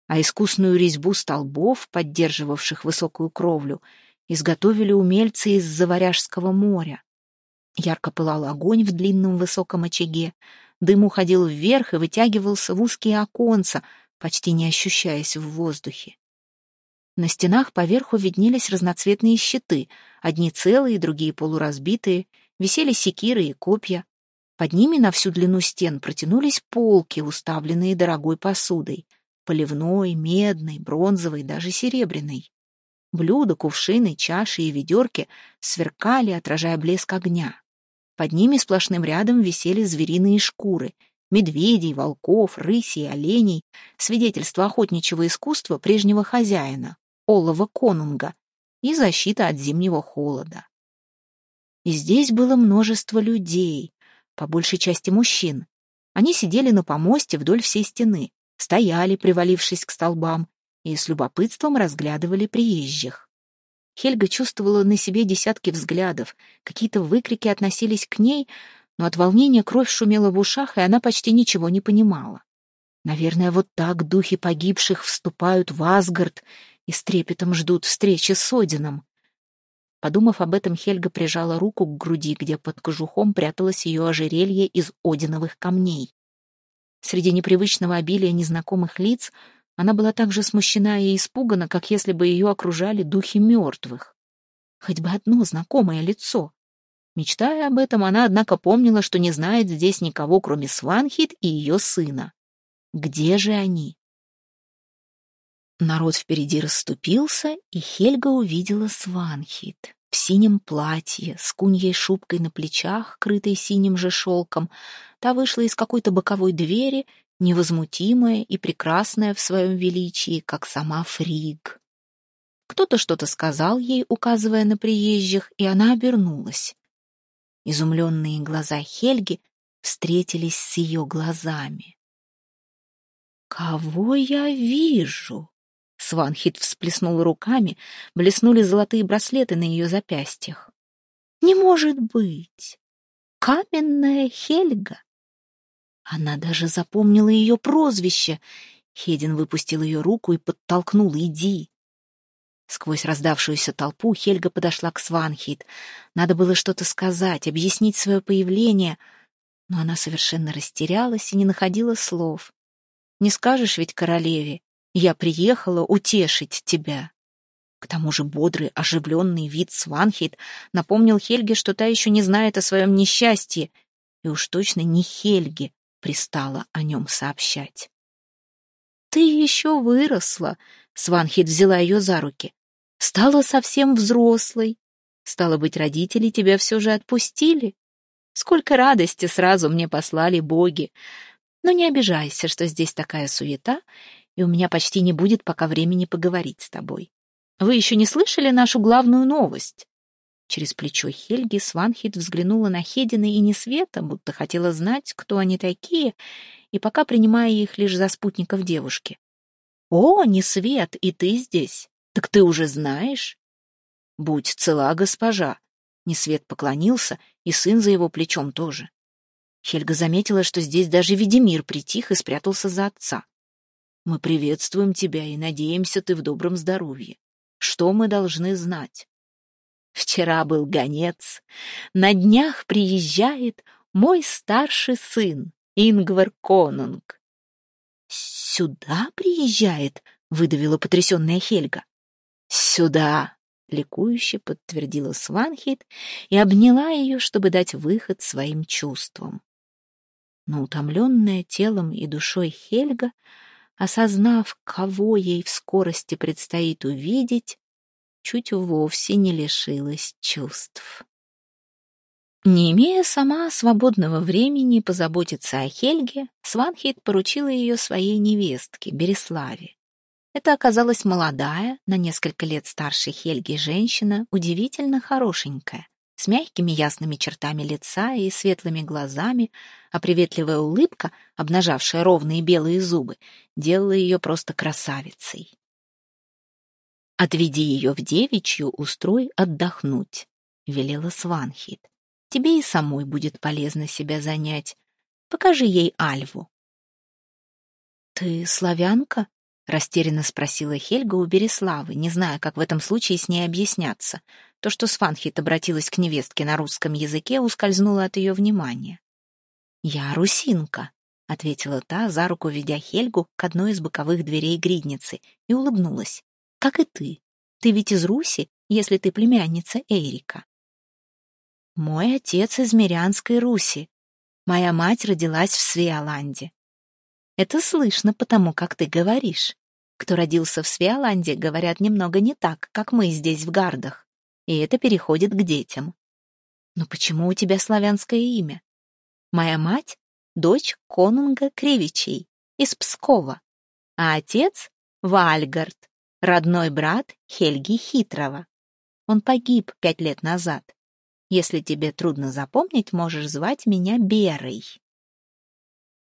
а искусную резьбу столбов, поддерживавших высокую кровлю, изготовили умельцы из Заваряжского моря. Ярко пылал огонь в длинном высоком очаге, дым уходил вверх и вытягивался в узкие оконца, почти не ощущаясь в воздухе. На стенах поверху виднелись разноцветные щиты, одни целые, другие полуразбитые, висели секиры и копья. Под ними на всю длину стен протянулись полки, уставленные дорогой посудой — поливной, медной, бронзовой, даже серебряной. Блюда, кувшины, чаши и ведерки сверкали, отражая блеск огня. Под ними сплошным рядом висели звериные шкуры — медведей, волков, рысей, оленей, свидетельство охотничьего искусства прежнего хозяина, Олова Конунга, и защита от зимнего холода. И здесь было множество людей, по большей части мужчин. Они сидели на помосте вдоль всей стены, стояли, привалившись к столбам, и с любопытством разглядывали приезжих. Хельга чувствовала на себе десятки взглядов, какие-то выкрики относились к ней, но от волнения кровь шумела в ушах, и она почти ничего не понимала. Наверное, вот так духи погибших вступают в Асгард и с трепетом ждут встречи с Одином. Подумав об этом, Хельга прижала руку к груди, где под кожухом пряталось ее ожерелье из одиновых камней. Среди непривычного обилия незнакомых лиц она была так же смущена и испугана, как если бы ее окружали духи мертвых. Хоть бы одно знакомое лицо. Мечтая об этом, она, однако, помнила, что не знает здесь никого, кроме Сванхит и ее сына. Где же они? Народ впереди расступился, и Хельга увидела Сванхит в синем платье, с куньей шубкой на плечах, крытой синим же шелком. Та вышла из какой-то боковой двери, невозмутимая и прекрасная в своем величии, как сама Фриг. Кто-то что-то сказал ей, указывая на приезжих, и она обернулась. Изумленные глаза Хельги встретились с ее глазами. «Кого я вижу?» Сванхит всплеснула руками, блеснули золотые браслеты на ее запястьях. «Не может быть! Каменная Хельга!» Она даже запомнила ее прозвище. Хедин выпустил ее руку и подтолкнул «Иди!». Сквозь раздавшуюся толпу Хельга подошла к Сванхит. Надо было что-то сказать, объяснить свое появление, но она совершенно растерялась и не находила слов. Не скажешь ведь королеве, я приехала утешить тебя. К тому же бодрый, оживленный вид Сванхейт напомнил Хельге, что та еще не знает о своем несчастье, и уж точно не Хельге пристала о нем сообщать. «Ты еще выросла», — Сванхейт взяла ее за руки. «Стала совсем взрослой. Стало быть, родители тебя все же отпустили. Сколько радости сразу мне послали боги. Но не обижайся, что здесь такая суета, и у меня почти не будет пока времени поговорить с тобой. Вы еще не слышали нашу главную новость?» Через плечо Хельги Сванхит взглянула на Хедина и Несвета, будто хотела знать, кто они такие, и пока принимая их лишь за спутников девушки. «О, Несвет, и ты здесь? Так ты уже знаешь?» «Будь цела, госпожа!» Несвет поклонился, и сын за его плечом тоже. Хельга заметила, что здесь даже Ведемир притих и спрятался за отца. «Мы приветствуем тебя и надеемся, ты в добром здоровье. Что мы должны знать? Вчера был гонец. На днях приезжает мой старший сын, Ингвар Конунг. «Сюда приезжает?» — выдавила потрясенная Хельга. «Сюда!» — ликующе подтвердила Сванхит и обняла ее, чтобы дать выход своим чувствам. Но утомленная телом и душой Хельга осознав, кого ей в скорости предстоит увидеть, чуть вовсе не лишилась чувств. Не имея сама свободного времени позаботиться о Хельге, Сванхейт поручила ее своей невестке, Береславе. Это оказалась молодая, на несколько лет старше Хельги женщина, удивительно хорошенькая с мягкими ясными чертами лица и светлыми глазами, а приветливая улыбка, обнажавшая ровные белые зубы, делала ее просто красавицей. «Отведи ее в девичью, устрой отдохнуть», — велела Сванхит. «Тебе и самой будет полезно себя занять. Покажи ей Альву». «Ты славянка?» — растерянно спросила Хельга у Береславы, не зная, как в этом случае с ней объясняться. То, что Сванхит обратилась к невестке на русском языке, ускользнуло от ее внимания. «Я русинка», — ответила та, за руку ведя Хельгу к одной из боковых дверей гридницы, и улыбнулась. «Как и ты. Ты ведь из Руси, если ты племянница Эйрика». «Мой отец из Мирянской Руси. Моя мать родилась в Свеоланде. Это слышно потому, как ты говоришь. Кто родился в Свеоланде, говорят немного не так, как мы здесь в Гардах. И это переходит к детям. Но почему у тебя славянское имя? Моя мать — дочь конунга Кривичей из Пскова, а отец — Вальгард, родной брат Хельги Хитрого. Он погиб пять лет назад. Если тебе трудно запомнить, можешь звать меня Берой.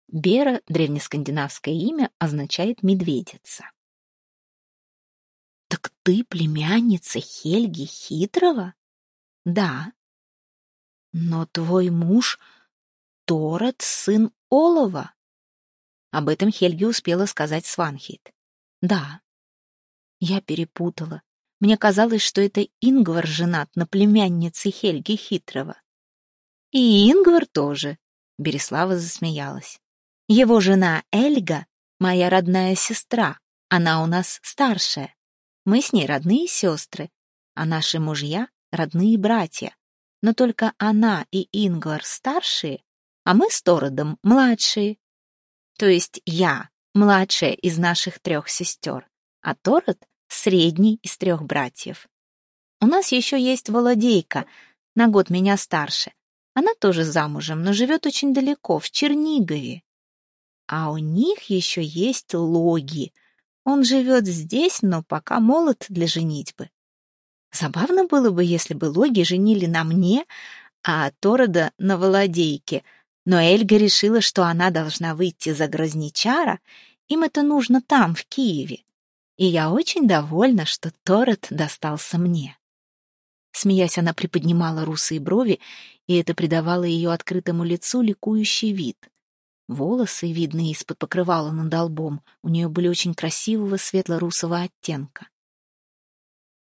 Бера, древнескандинавское имя, означает «медведица». «Так ты племянница Хельги Хитрого?» «Да». «Но твой муж Торет, сын Олова?» Об этом Хельги успела сказать Сванхит. «Да». Я перепутала. Мне казалось, что это Ингвар женат на племяннице Хельги Хитрого. «И Ингвар тоже», — Береслава засмеялась. Его жена Эльга — моя родная сестра, она у нас старшая. Мы с ней родные сестры, а наши мужья — родные братья. Но только она и Ингвар старшие, а мы с Тородом младшие. То есть я младшая из наших трех сестер, а Тород — средний из трех братьев. У нас еще есть Володейка, на год меня старше. Она тоже замужем, но живет очень далеко, в Чернигове. А у них еще есть Логи. Он живет здесь, но пока молод для женитьбы. Забавно было бы, если бы Логи женили на мне, а Торода — на Володейке. Но Эльга решила, что она должна выйти за Грозничара, им это нужно там, в Киеве. И я очень довольна, что Тород достался мне. Смеясь, она приподнимала русые брови, и это придавало ее открытому лицу ликующий вид. Волосы, видные из-под покрывала над лбом, у нее были очень красивого светло-русого оттенка.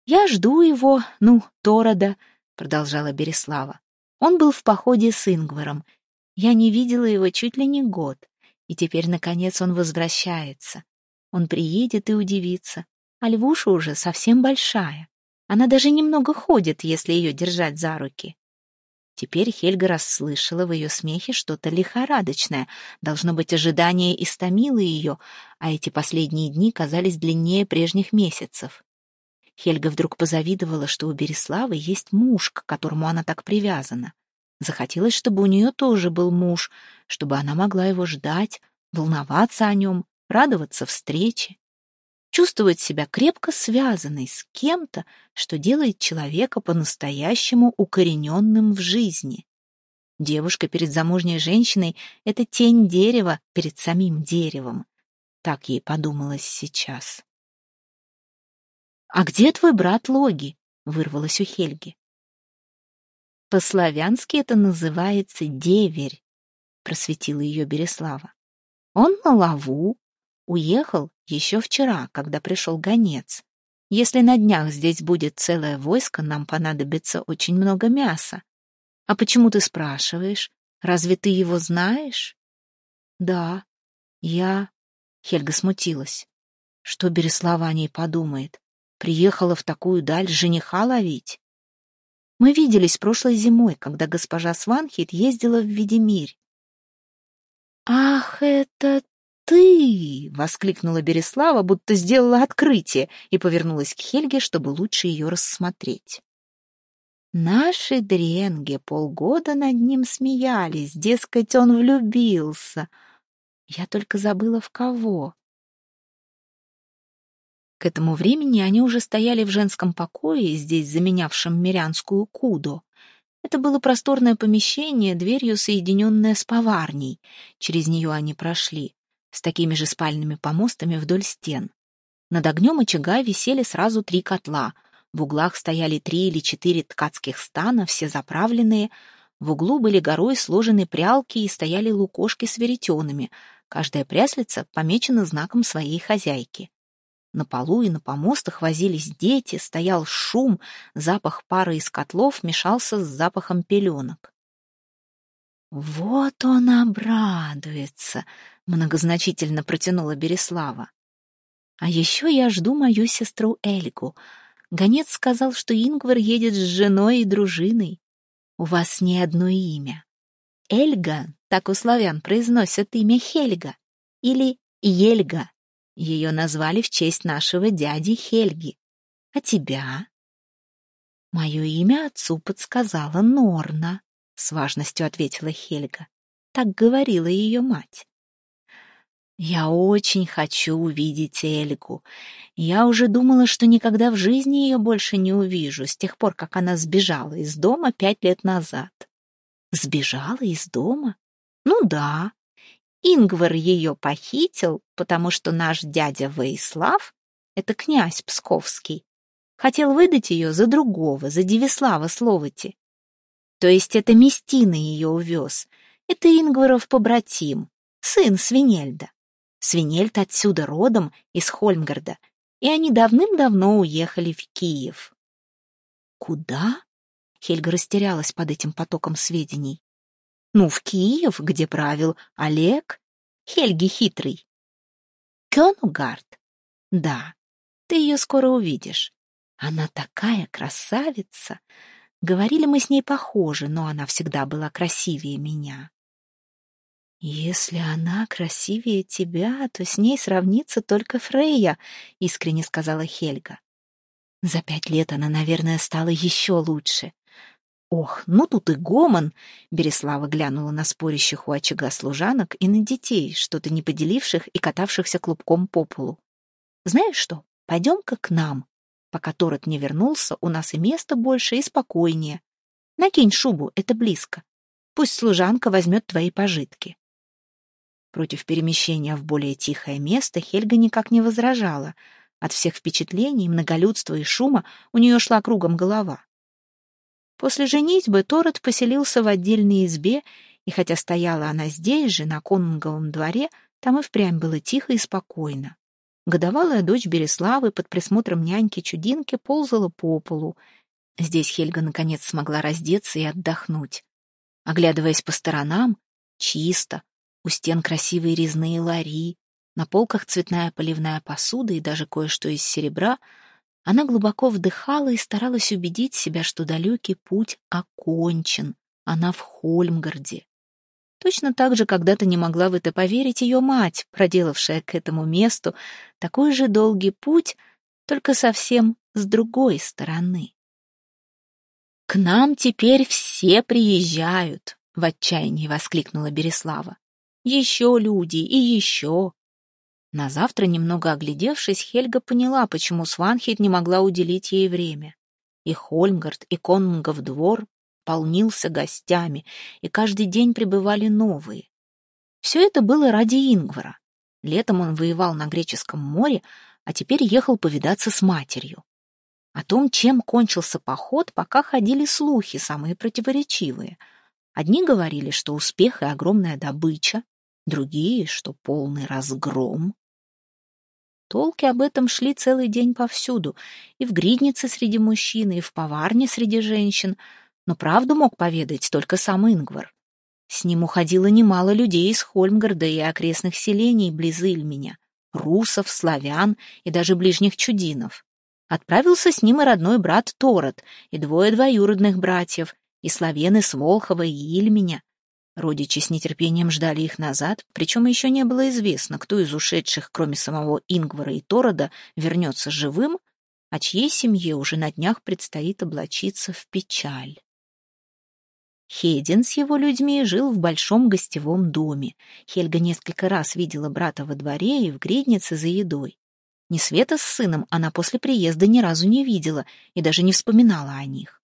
«Я жду его, ну, Торода», — продолжала Береслава. «Он был в походе с Ингваром. Я не видела его чуть ли не год, и теперь, наконец, он возвращается. Он приедет и удивится. а львуша уже совсем большая. Она даже немного ходит, если ее держать за руки. Теперь Хельга расслышала в ее смехе что-то лихорадочное. Должно быть, ожидание истомило ее, а эти последние дни казались длиннее прежних месяцев. Хельга вдруг позавидовала, что у Береславы есть муж, к которому она так привязана. Захотелось, чтобы у нее тоже был муж, чтобы она могла его ждать, волноваться о нем, радоваться встрече чувствовать себя крепко связанной с кем-то, что делает человека по-настоящему укорененным в жизни. Девушка перед замужней женщиной — это тень дерева перед самим деревом. Так ей подумалось сейчас. «А где твой брат Логи?» — вырвалось у Хельги. «По-славянски это называется деверь», — просветила ее Береслава. «Он на лаву, Уехал еще вчера, когда пришел гонец. Если на днях здесь будет целое войско, нам понадобится очень много мяса. А почему ты спрашиваешь? Разве ты его знаешь? Да, я... Хельга смутилась. Что Береслава о ней подумает? Приехала в такую даль жениха ловить? Мы виделись прошлой зимой, когда госпожа Сванхит ездила в Ведемирь. «Ах, это ты!» — воскликнула Береслава, будто сделала открытие, и повернулась к Хельге, чтобы лучше ее рассмотреть. Наши дренги полгода над ним смеялись, дескать, он влюбился. Я только забыла, в кого. К этому времени они уже стояли в женском покое, здесь заменявшем мирянскую куду. Это было просторное помещение, дверью соединенное с поварней. Через нее они прошли с такими же спальными помостами вдоль стен. Над огнем очага висели сразу три котла. В углах стояли три или четыре ткацких стана, все заправленные. В углу были горой сложены прялки и стояли лукошки с веретенами. Каждая пряслица помечена знаком своей хозяйки. На полу и на помостах возились дети, стоял шум, запах пары из котлов мешался с запахом пеленок. «Вот он обрадуется!» — многозначительно протянула Береслава. «А еще я жду мою сестру Эльгу. Гонец сказал, что Ингвар едет с женой и дружиной. У вас с ней одно имя. Эльга, так у славян произносят имя Хельга, или Ельга. Ее назвали в честь нашего дяди Хельги. А тебя?» Мое имя отцу подсказала Норна. — с важностью ответила Хельга. Так говорила ее мать. «Я очень хочу увидеть Эльгу. Я уже думала, что никогда в жизни ее больше не увижу, с тех пор, как она сбежала из дома пять лет назад». «Сбежала из дома? Ну да. Ингвар ее похитил, потому что наш дядя Вейслав, это князь Псковский, хотел выдать ее за другого, за Девислава Словоти. То есть это Местина ее увез. Это Ингваров побратим, сын Свинельда. Свинельд отсюда родом, из Хольмгарда, и они давным-давно уехали в Киев. Куда? Хельга растерялась под этим потоком сведений. Ну, в Киев, где правил Олег, Хельги хитрый. Кёнугард? Да, ты ее скоро увидишь. Она такая красавица, Говорили мы с ней похоже, но она всегда была красивее меня. «Если она красивее тебя, то с ней сравнится только Фрейя», — искренне сказала Хельга. За пять лет она, наверное, стала еще лучше. «Ох, ну тут и гомон!» — Береслава глянула на спорящих у очага служанок и на детей, что-то не поделивших и катавшихся клубком по полу. «Знаешь что, пойдем-ка к нам. Пока Торет не вернулся, у нас и места больше, и спокойнее. Накинь шубу, это близко. Пусть служанка возьмет твои пожитки. Против перемещения в более тихое место Хельга никак не возражала. От всех впечатлений, многолюдства и шума у нее шла кругом голова. После женитьбы Торет поселился в отдельной избе, и хотя стояла она здесь же, на конунговом дворе, там и впрямь было тихо и спокойно. Годовалая дочь Береславы под присмотром няньки-чудинки ползала по полу. Здесь Хельга наконец смогла раздеться и отдохнуть. Оглядываясь по сторонам, чисто, у стен красивые резные лари, На полках цветная поливная посуда и даже кое-что из серебра. Она глубоко вдыхала и старалась убедить себя, что далекий путь окончен. Она в Хольмгарде. Точно так же когда-то не могла в это поверить ее мать, проделавшая к этому месту такой же долгий путь, только совсем с другой стороны. «К нам теперь все приезжают!» — в отчаянии воскликнула Береслава. «Еще люди и еще!» На завтра, немного оглядевшись, Хельга поняла, почему Сванхит не могла уделить ей время. И Хольмгард, и Конунгов двор полнился гостями, и каждый день прибывали новые. Все это было ради Ингвара. Летом он воевал на Греческом море, а теперь ехал повидаться с матерью. О том, чем кончился поход, пока ходили слухи, самые противоречивые. Одни говорили, что успех и огромная добыча, другие, что полный разгром. Толки об этом шли целый день повсюду, и в гриднице среди мужчин, и в поварне среди женщин, но правду мог поведать только сам Ингвар. С ним уходило немало людей из Хольмгарда и окрестных селений близ Ильменя, русов, славян и даже ближних чудинов. Отправился с ним и родной брат Торот, и двое двоюродных братьев, и славены с Волхова и Ильменя. Родичи с нетерпением ждали их назад, причем еще не было известно, кто из ушедших, кроме самого Ингвара и Торода, вернется живым, а чьей семье уже на днях предстоит облачиться в печаль. Хедин с его людьми жил в большом гостевом доме. Хельга несколько раз видела брата во дворе и в гриднице за едой. Ни Света с сыном она после приезда ни разу не видела и даже не вспоминала о них.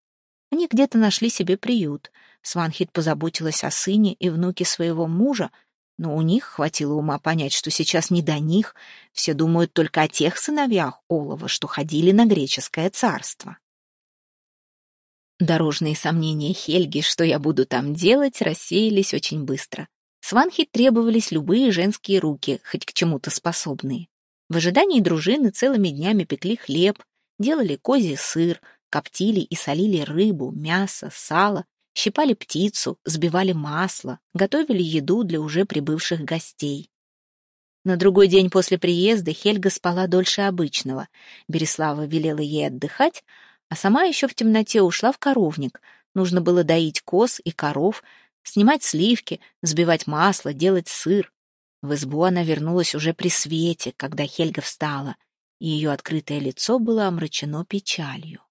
Они где-то нашли себе приют. Сванхит позаботилась о сыне и внуке своего мужа, но у них хватило ума понять, что сейчас не до них, все думают только о тех сыновьях Олова, что ходили на греческое царство. Дорожные сомнения Хельги, что я буду там делать, рассеялись очень быстро. Сванхит требовались любые женские руки, хоть к чему-то способные. В ожидании дружины целыми днями пекли хлеб, делали козий сыр, коптили и солили рыбу, мясо, сало, щипали птицу, сбивали масло, готовили еду для уже прибывших гостей. На другой день после приезда Хельга спала дольше обычного. Береслава велела ей отдыхать, а сама еще в темноте ушла в коровник. Нужно было доить коз и коров, снимать сливки, сбивать масло, делать сыр. В избу она вернулась уже при свете, когда Хельга встала, и ее открытое лицо было омрачено печалью.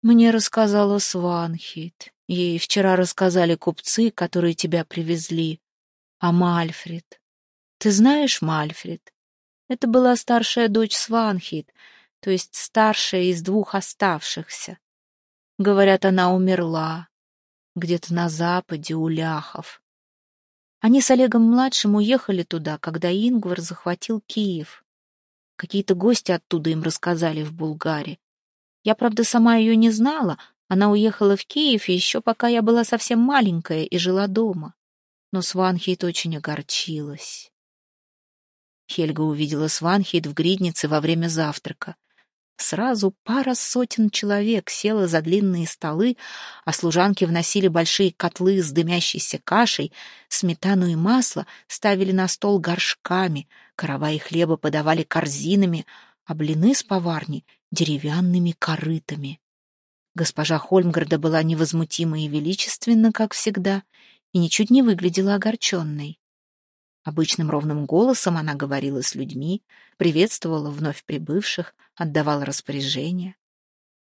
«Мне рассказала Сванхит. Ей вчера рассказали купцы, которые тебя привезли. А Мальфред? Ты знаешь Мальфред? Это была старшая дочь Сванхит, то есть старшая из двух оставшихся. Говорят, она умерла где-то на западе у ляхов. Они с Олегом-младшим уехали туда, когда Ингвар захватил Киев. Какие-то гости оттуда им рассказали в Булгаре. Я, правда, сама ее не знала. Она уехала в Киев еще пока я была совсем маленькая и жила дома. Но Сванхейт очень огорчилась. Хельга увидела Сванхейт в гриднице во время завтрака. Сразу пара сотен человек села за длинные столы, а служанки вносили большие котлы с дымящейся кашей, сметану и масло ставили на стол горшками, каравай хлеба подавали корзинами, а блины с поварни — деревянными корытами. Госпожа Хольмгарда была невозмутима и величественна, как всегда, и ничуть не выглядела огорченной. Обычным ровным голосом она говорила с людьми, приветствовала вновь прибывших, отдавала распоряжения.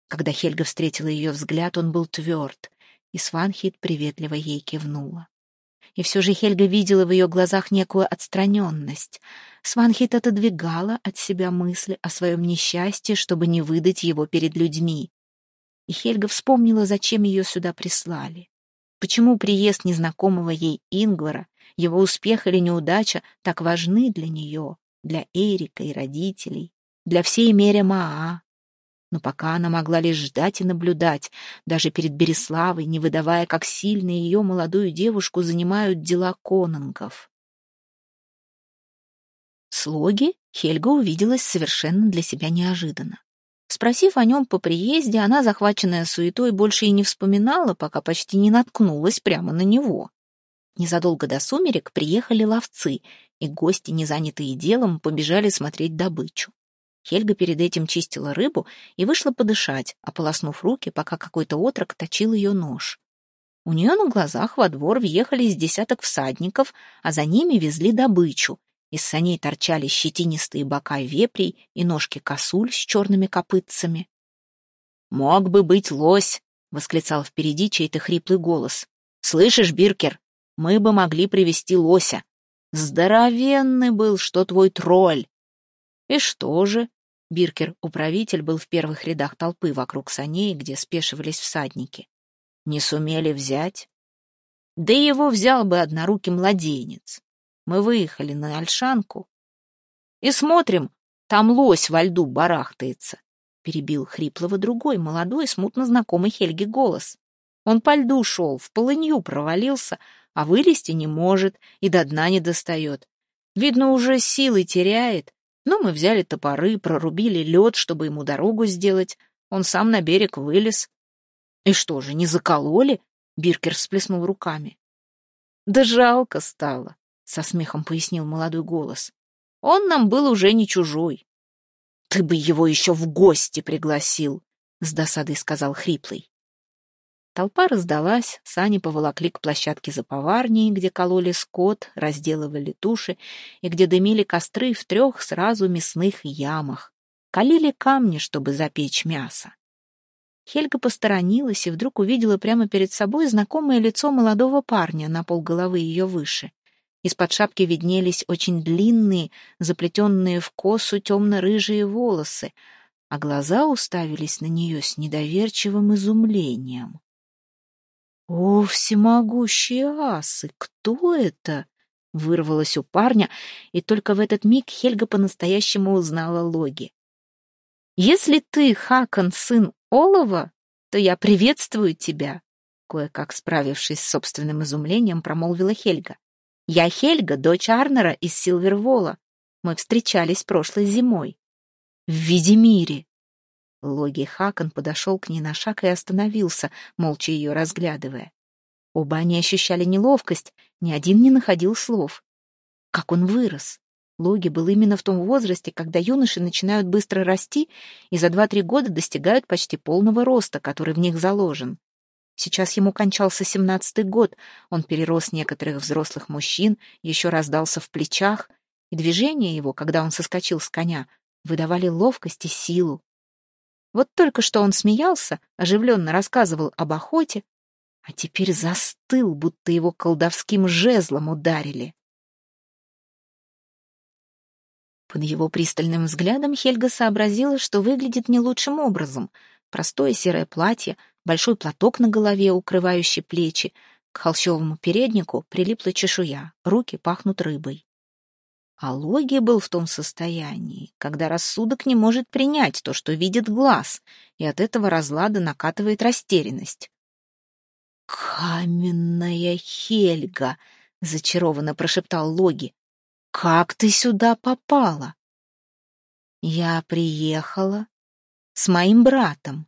Когда Хельга встретила ее взгляд, он был тверд, и Сванхит приветливо ей кивнула. И все же Хельга видела в ее глазах некую отстраненность. Сванхит отодвигала от себя мысли о своем несчастье, чтобы не выдать его перед людьми. И Хельга вспомнила, зачем ее сюда прислали. Почему приезд незнакомого ей Ингвара его успех или неудача так важны для нее, для Эрика и родителей, для всей мере Маа. Но пока она могла лишь ждать и наблюдать, даже перед Береславой, не выдавая, как сильно ее молодую девушку занимают дела конунгов. Слоги Хельга увиделась совершенно для себя неожиданно. Спросив о нем по приезде, она, захваченная суетой, больше и не вспоминала, пока почти не наткнулась прямо на него. Незадолго до сумерек приехали ловцы, и гости, не занятые делом, побежали смотреть добычу. Хельга перед этим чистила рыбу и вышла подышать, ополоснув руки, пока какой-то отрок точил ее нож. У нее на глазах во двор въехали из десяток всадников, а за ними везли добычу. Из саней торчали щетинистые бока вепрей и ножки косуль с черными копытцами. «Мог бы быть лось!» — восклицал впереди чей-то хриплый голос. «Слышишь, Биркер, мы бы могли привести лося. Здоровенный был, что твой тролль!» «И что же?» Биркер-управитель был в первых рядах толпы вокруг саней, где спешивались всадники. Не сумели взять? Да его взял бы однорукий младенец. Мы выехали на Альшанку и смотрим, там лось во льду барахтается. Перебил хриплого другой, молодой, смутно знакомый Хельге голос. Он по льду шел, в полынью провалился, а вылезти не может и до дна не достает. Видно, уже силы теряет, но мы взяли топоры, прорубили лед, чтобы ему дорогу сделать. Он сам на берег вылез. И что же, не закололи? Биркер всплеснул руками. Да жалко стало, со смехом пояснил молодой голос. Он нам был уже не чужой. Ты бы его еще в гости пригласил, с досадой сказал хриплый. Толпа раздалась, сани поволокли к площадке за поварней, где кололи скот, разделывали туши и где дымили костры в трех сразу мясных ямах. Калили камни, чтобы запечь мясо. Хельга посторонилась и вдруг увидела прямо перед собой знакомое лицо молодого парня на полголовы ее выше. Из-под шапки виднелись очень длинные, заплетенные в косу темно-рыжие волосы, а глаза уставились на нее с недоверчивым изумлением. «О, всемогущие асы! Кто это?» — вырвалось у парня, и только в этот миг Хельга по-настоящему узнала Логи. «Если ты, Хакон, сын Олова, то я приветствую тебя», — кое-как справившись с собственным изумлением, промолвила Хельга. «Я Хельга, дочь Арнера из Силвервола. Мы встречались прошлой зимой». «В Видимире», Логи Хакон подошел к ней на шаг и остановился, молча ее разглядывая. Оба они ощущали неловкость, ни один не находил слов. Как он вырос! Логи был именно в том возрасте, когда юноши начинают быстро расти и за два-три года достигают почти полного роста, который в них заложен. Сейчас ему кончался семнадцатый год, он перерос некоторых взрослых мужчин, еще раздался в плечах, и движения его, когда он соскочил с коня, выдавали ловкость и силу. Вот только что он смеялся, оживленно рассказывал об охоте, а теперь застыл, будто его колдовским жезлом ударили. Под его пристальным взглядом Хельга сообразила, что выглядит не лучшим образом. Простое серое платье, большой платок на голове, укрывающий плечи, к холщовому переднику прилипла чешуя, руки пахнут рыбой. А Логия был в том состоянии, когда рассудок не может принять то, что видит глаз, и от этого разлада накатывает растерянность. «Каменная Хельга!» — зачарованно прошептал Логи. «Как ты сюда попала?» «Я приехала с моим братом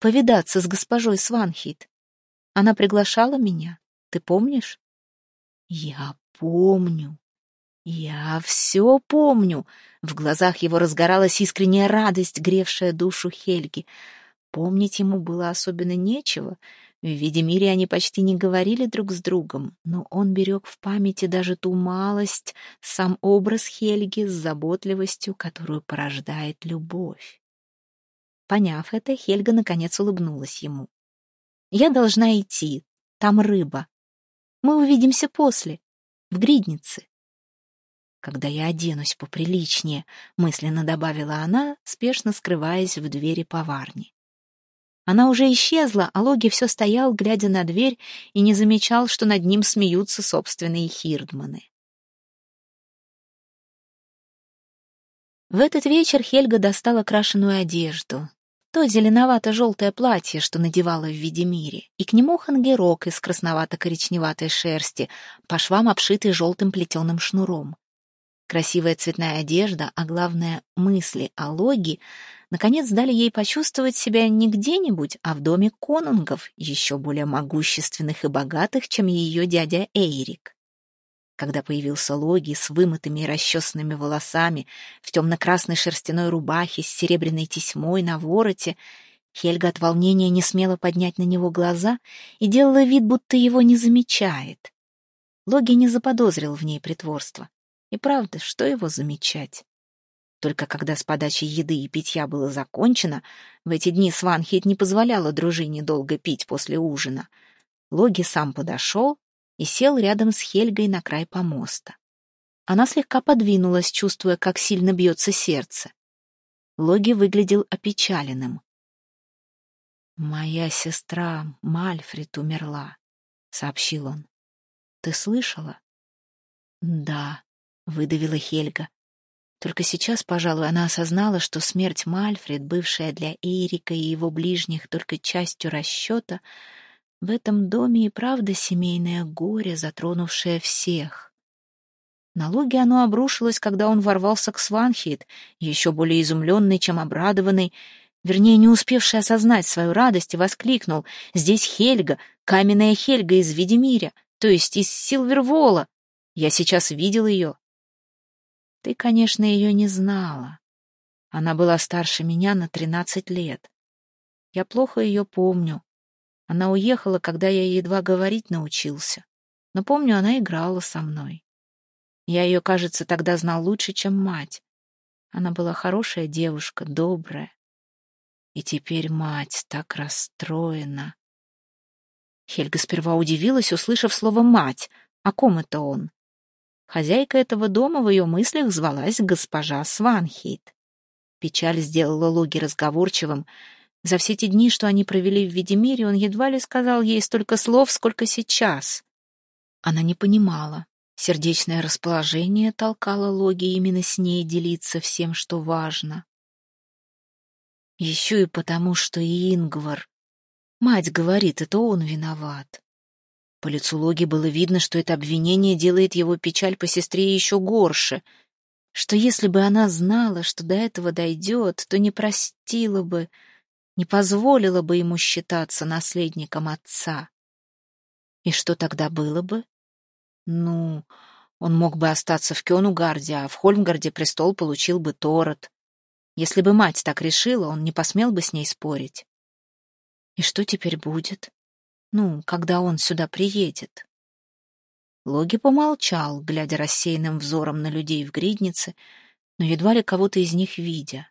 повидаться с госпожой Сванхит. Она приглашала меня, ты помнишь?» «Я помню», «Я все помню!» В глазах его разгоралась искренняя радость, гревшая душу Хельги. Помнить ему было особенно нечего. В Видимире они почти не говорили друг с другом, но он берег в памяти даже ту малость, сам образ Хельги с заботливостью, которую порождает любовь. Поняв это, Хельга наконец улыбнулась ему. «Я должна идти. Там рыба. Мы увидимся после, в гриднице» когда я оденусь поприличнее», — мысленно добавила она, спешно скрываясь в двери поварни. Она уже исчезла, а Логи все стоял, глядя на дверь, и не замечал, что над ним смеются собственные хирдманы. В этот вечер Хельга достала крашеную одежду, то зеленовато-желтое платье, что надевала в виде мире, и к нему хангерок из красновато-коричневатой шерсти, по швам обшитый желтым плетеным шнуром. Красивая цветная одежда, а главное, мысли о Логи, наконец дали ей почувствовать себя не где-нибудь, а в доме конунгов, еще более могущественных и богатых, чем ее дядя Эйрик. Когда появился Логи с вымытыми и расчесанными волосами, в темно-красной шерстяной рубахе с серебряной тесьмой на вороте, Хельга от волнения не смела поднять на него глаза и делала вид, будто его не замечает. Логи не заподозрил в ней притворства. И правда, что его замечать? Только когда с подачи еды и питья было закончено, в эти дни Сванхит не позволяла дружине долго пить после ужина. Логи сам подошел и сел рядом с Хельгой на край помоста. Она слегка подвинулась, чувствуя, как сильно бьется сердце. Логи выглядел опечаленным. «Моя сестра Мальфред умерла», — сообщил он. «Ты слышала?» «Да», — выдавила Хельга. Только сейчас, пожалуй, она осознала, что смерть Мальфред, бывшая для Эрика и его ближних только частью расчета, в этом доме и правда семейное горе, затронувшее всех. Налоги оно обрушилось, когда он ворвался к Сванхит, еще более изумленный, чем обрадованный, вернее, не успевший осознать свою радость, и воскликнул «Здесь Хельга, каменная Хельга из Ведемиря, то есть из Силвервола. Я сейчас видел ее». «Ты, конечно, ее не знала. Она была старше меня на тринадцать лет. Я плохо ее помню, она уехала, когда я едва говорить научился. Но помню, она играла со мной. Я ее, кажется, тогда знал лучше, чем мать. Она была хорошая девушка, добрая. И теперь мать так расстроена. Хельга сперва удивилась, услышав слово «мать». О ком это он? Хозяйка этого дома в ее мыслях звалась госпожа Сванхейт. Печаль сделала Логи разговорчивым, за все те дни, что они провели в Ведемире, он едва ли сказал ей столько слов, сколько сейчас. Она не понимала. Сердечное расположение толкало Логи именно с ней делиться всем, что важно. Еще и потому, что Ингвар... Мать говорит, это он виноват. По лицу Логи было видно, что это обвинение делает его печаль по сестре еще горше, что если бы она знала, что до этого дойдет, то не простила бы, не позволила бы ему считаться наследником отца. И что тогда было бы? Ну, он мог бы остаться в Кёнугарде, а в Хольмгарде престол получил бы Торот. Если бы мать так решила, он не посмел бы с ней спорить. И что теперь будет? Ну, когда он сюда приедет? Логи помолчал, глядя рассеянным взором на людей в гриднице, но едва ли кого-то из них видя.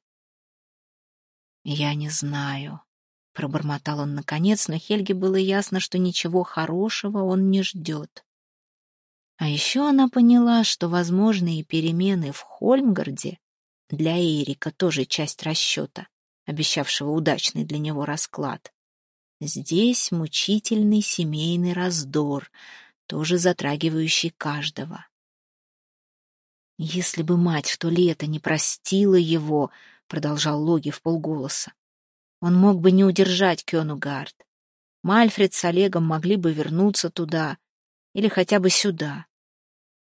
«Я не знаю», — пробормотал он наконец, но Хельге было ясно, что ничего хорошего он не ждет. А еще она поняла, что возможные перемены в Хольмгарде для Эрика тоже часть расчета, обещавшего удачный для него расклад. Здесь мучительный семейный раздор, тоже затрагивающий каждого. Если бы мать в то лето не простила его, — продолжал Логи в полголоса. Он мог бы не удержать Кёнугард. Мальфред с Олегом могли бы вернуться туда или хотя бы сюда.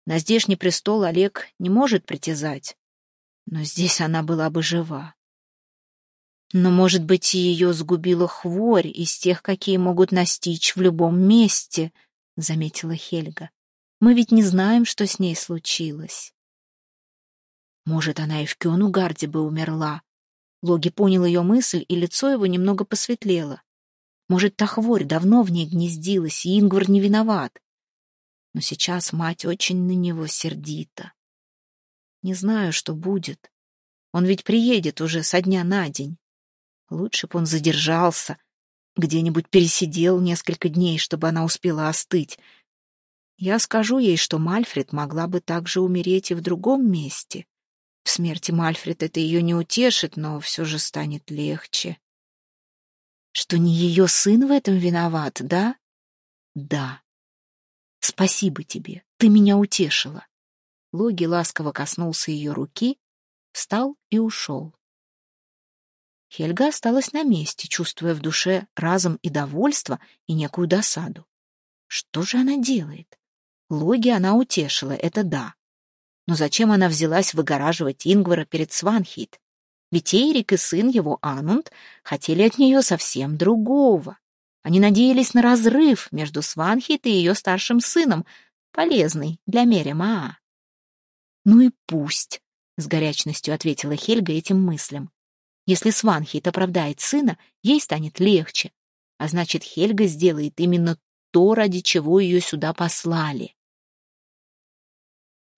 На здешний престол Олег не может притязать, но здесь она была бы жива. Но, может быть, ее сгубила хворь из тех, какие могут настичь в любом месте, — заметила Хельга. Мы ведь не знаем, что с ней случилось. Может, она и в Кёнугарде бы умерла. Логи понял ее мысль, и лицо его немного посветлело. Может, та хворь давно в ней гнездилась, и Ингвар не виноват. Но сейчас мать очень на него сердита. Не знаю, что будет. Он ведь приедет уже со дня на день. Лучше б он задержался, где-нибудь пересидел несколько дней, чтобы она успела остыть. Я скажу ей, что Мальфред могла бы также умереть и в другом месте. В смерти Мальфред это ее не утешит, но все же станет легче. Что не ее сын в этом виноват, да? Да. Спасибо тебе, ты меня утешила. Логи ласково коснулся ее руки, встал и ушел. Хельга осталась на месте, чувствуя в душе разом и довольство, и некую досаду. Что же она делает? Логи она утешила, это да. Но зачем она взялась выгораживать Ингвара перед Сванхит? Ведь Эрик и сын его, Анунд, хотели от нее совсем другого. Они надеялись на разрыв между Сванхит и ее старшим сыном, полезный для Меремаа. Ну и пусть, с горячностью ответила Хельга этим мыслям. Если Сванхейт оправдает сына, ей станет легче. А значит, Хельга сделает именно то, ради чего ее сюда послали.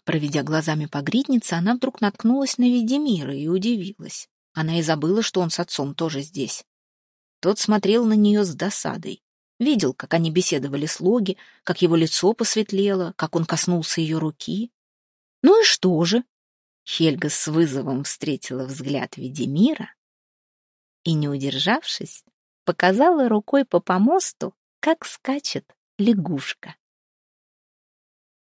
Проведя глазами по гриднице, она вдруг наткнулась на Ведемира и удивилась. Она и забыла, что он с отцом тоже здесь. Тот смотрел на нее с досадой. Видел, как они беседовали с Логи, как его лицо посветлело, как он коснулся ее руки. Ну и что же? Хельга с вызовом встретила взгляд Ведемира и, не удержавшись, показала рукой по помосту, как скачет лягушка.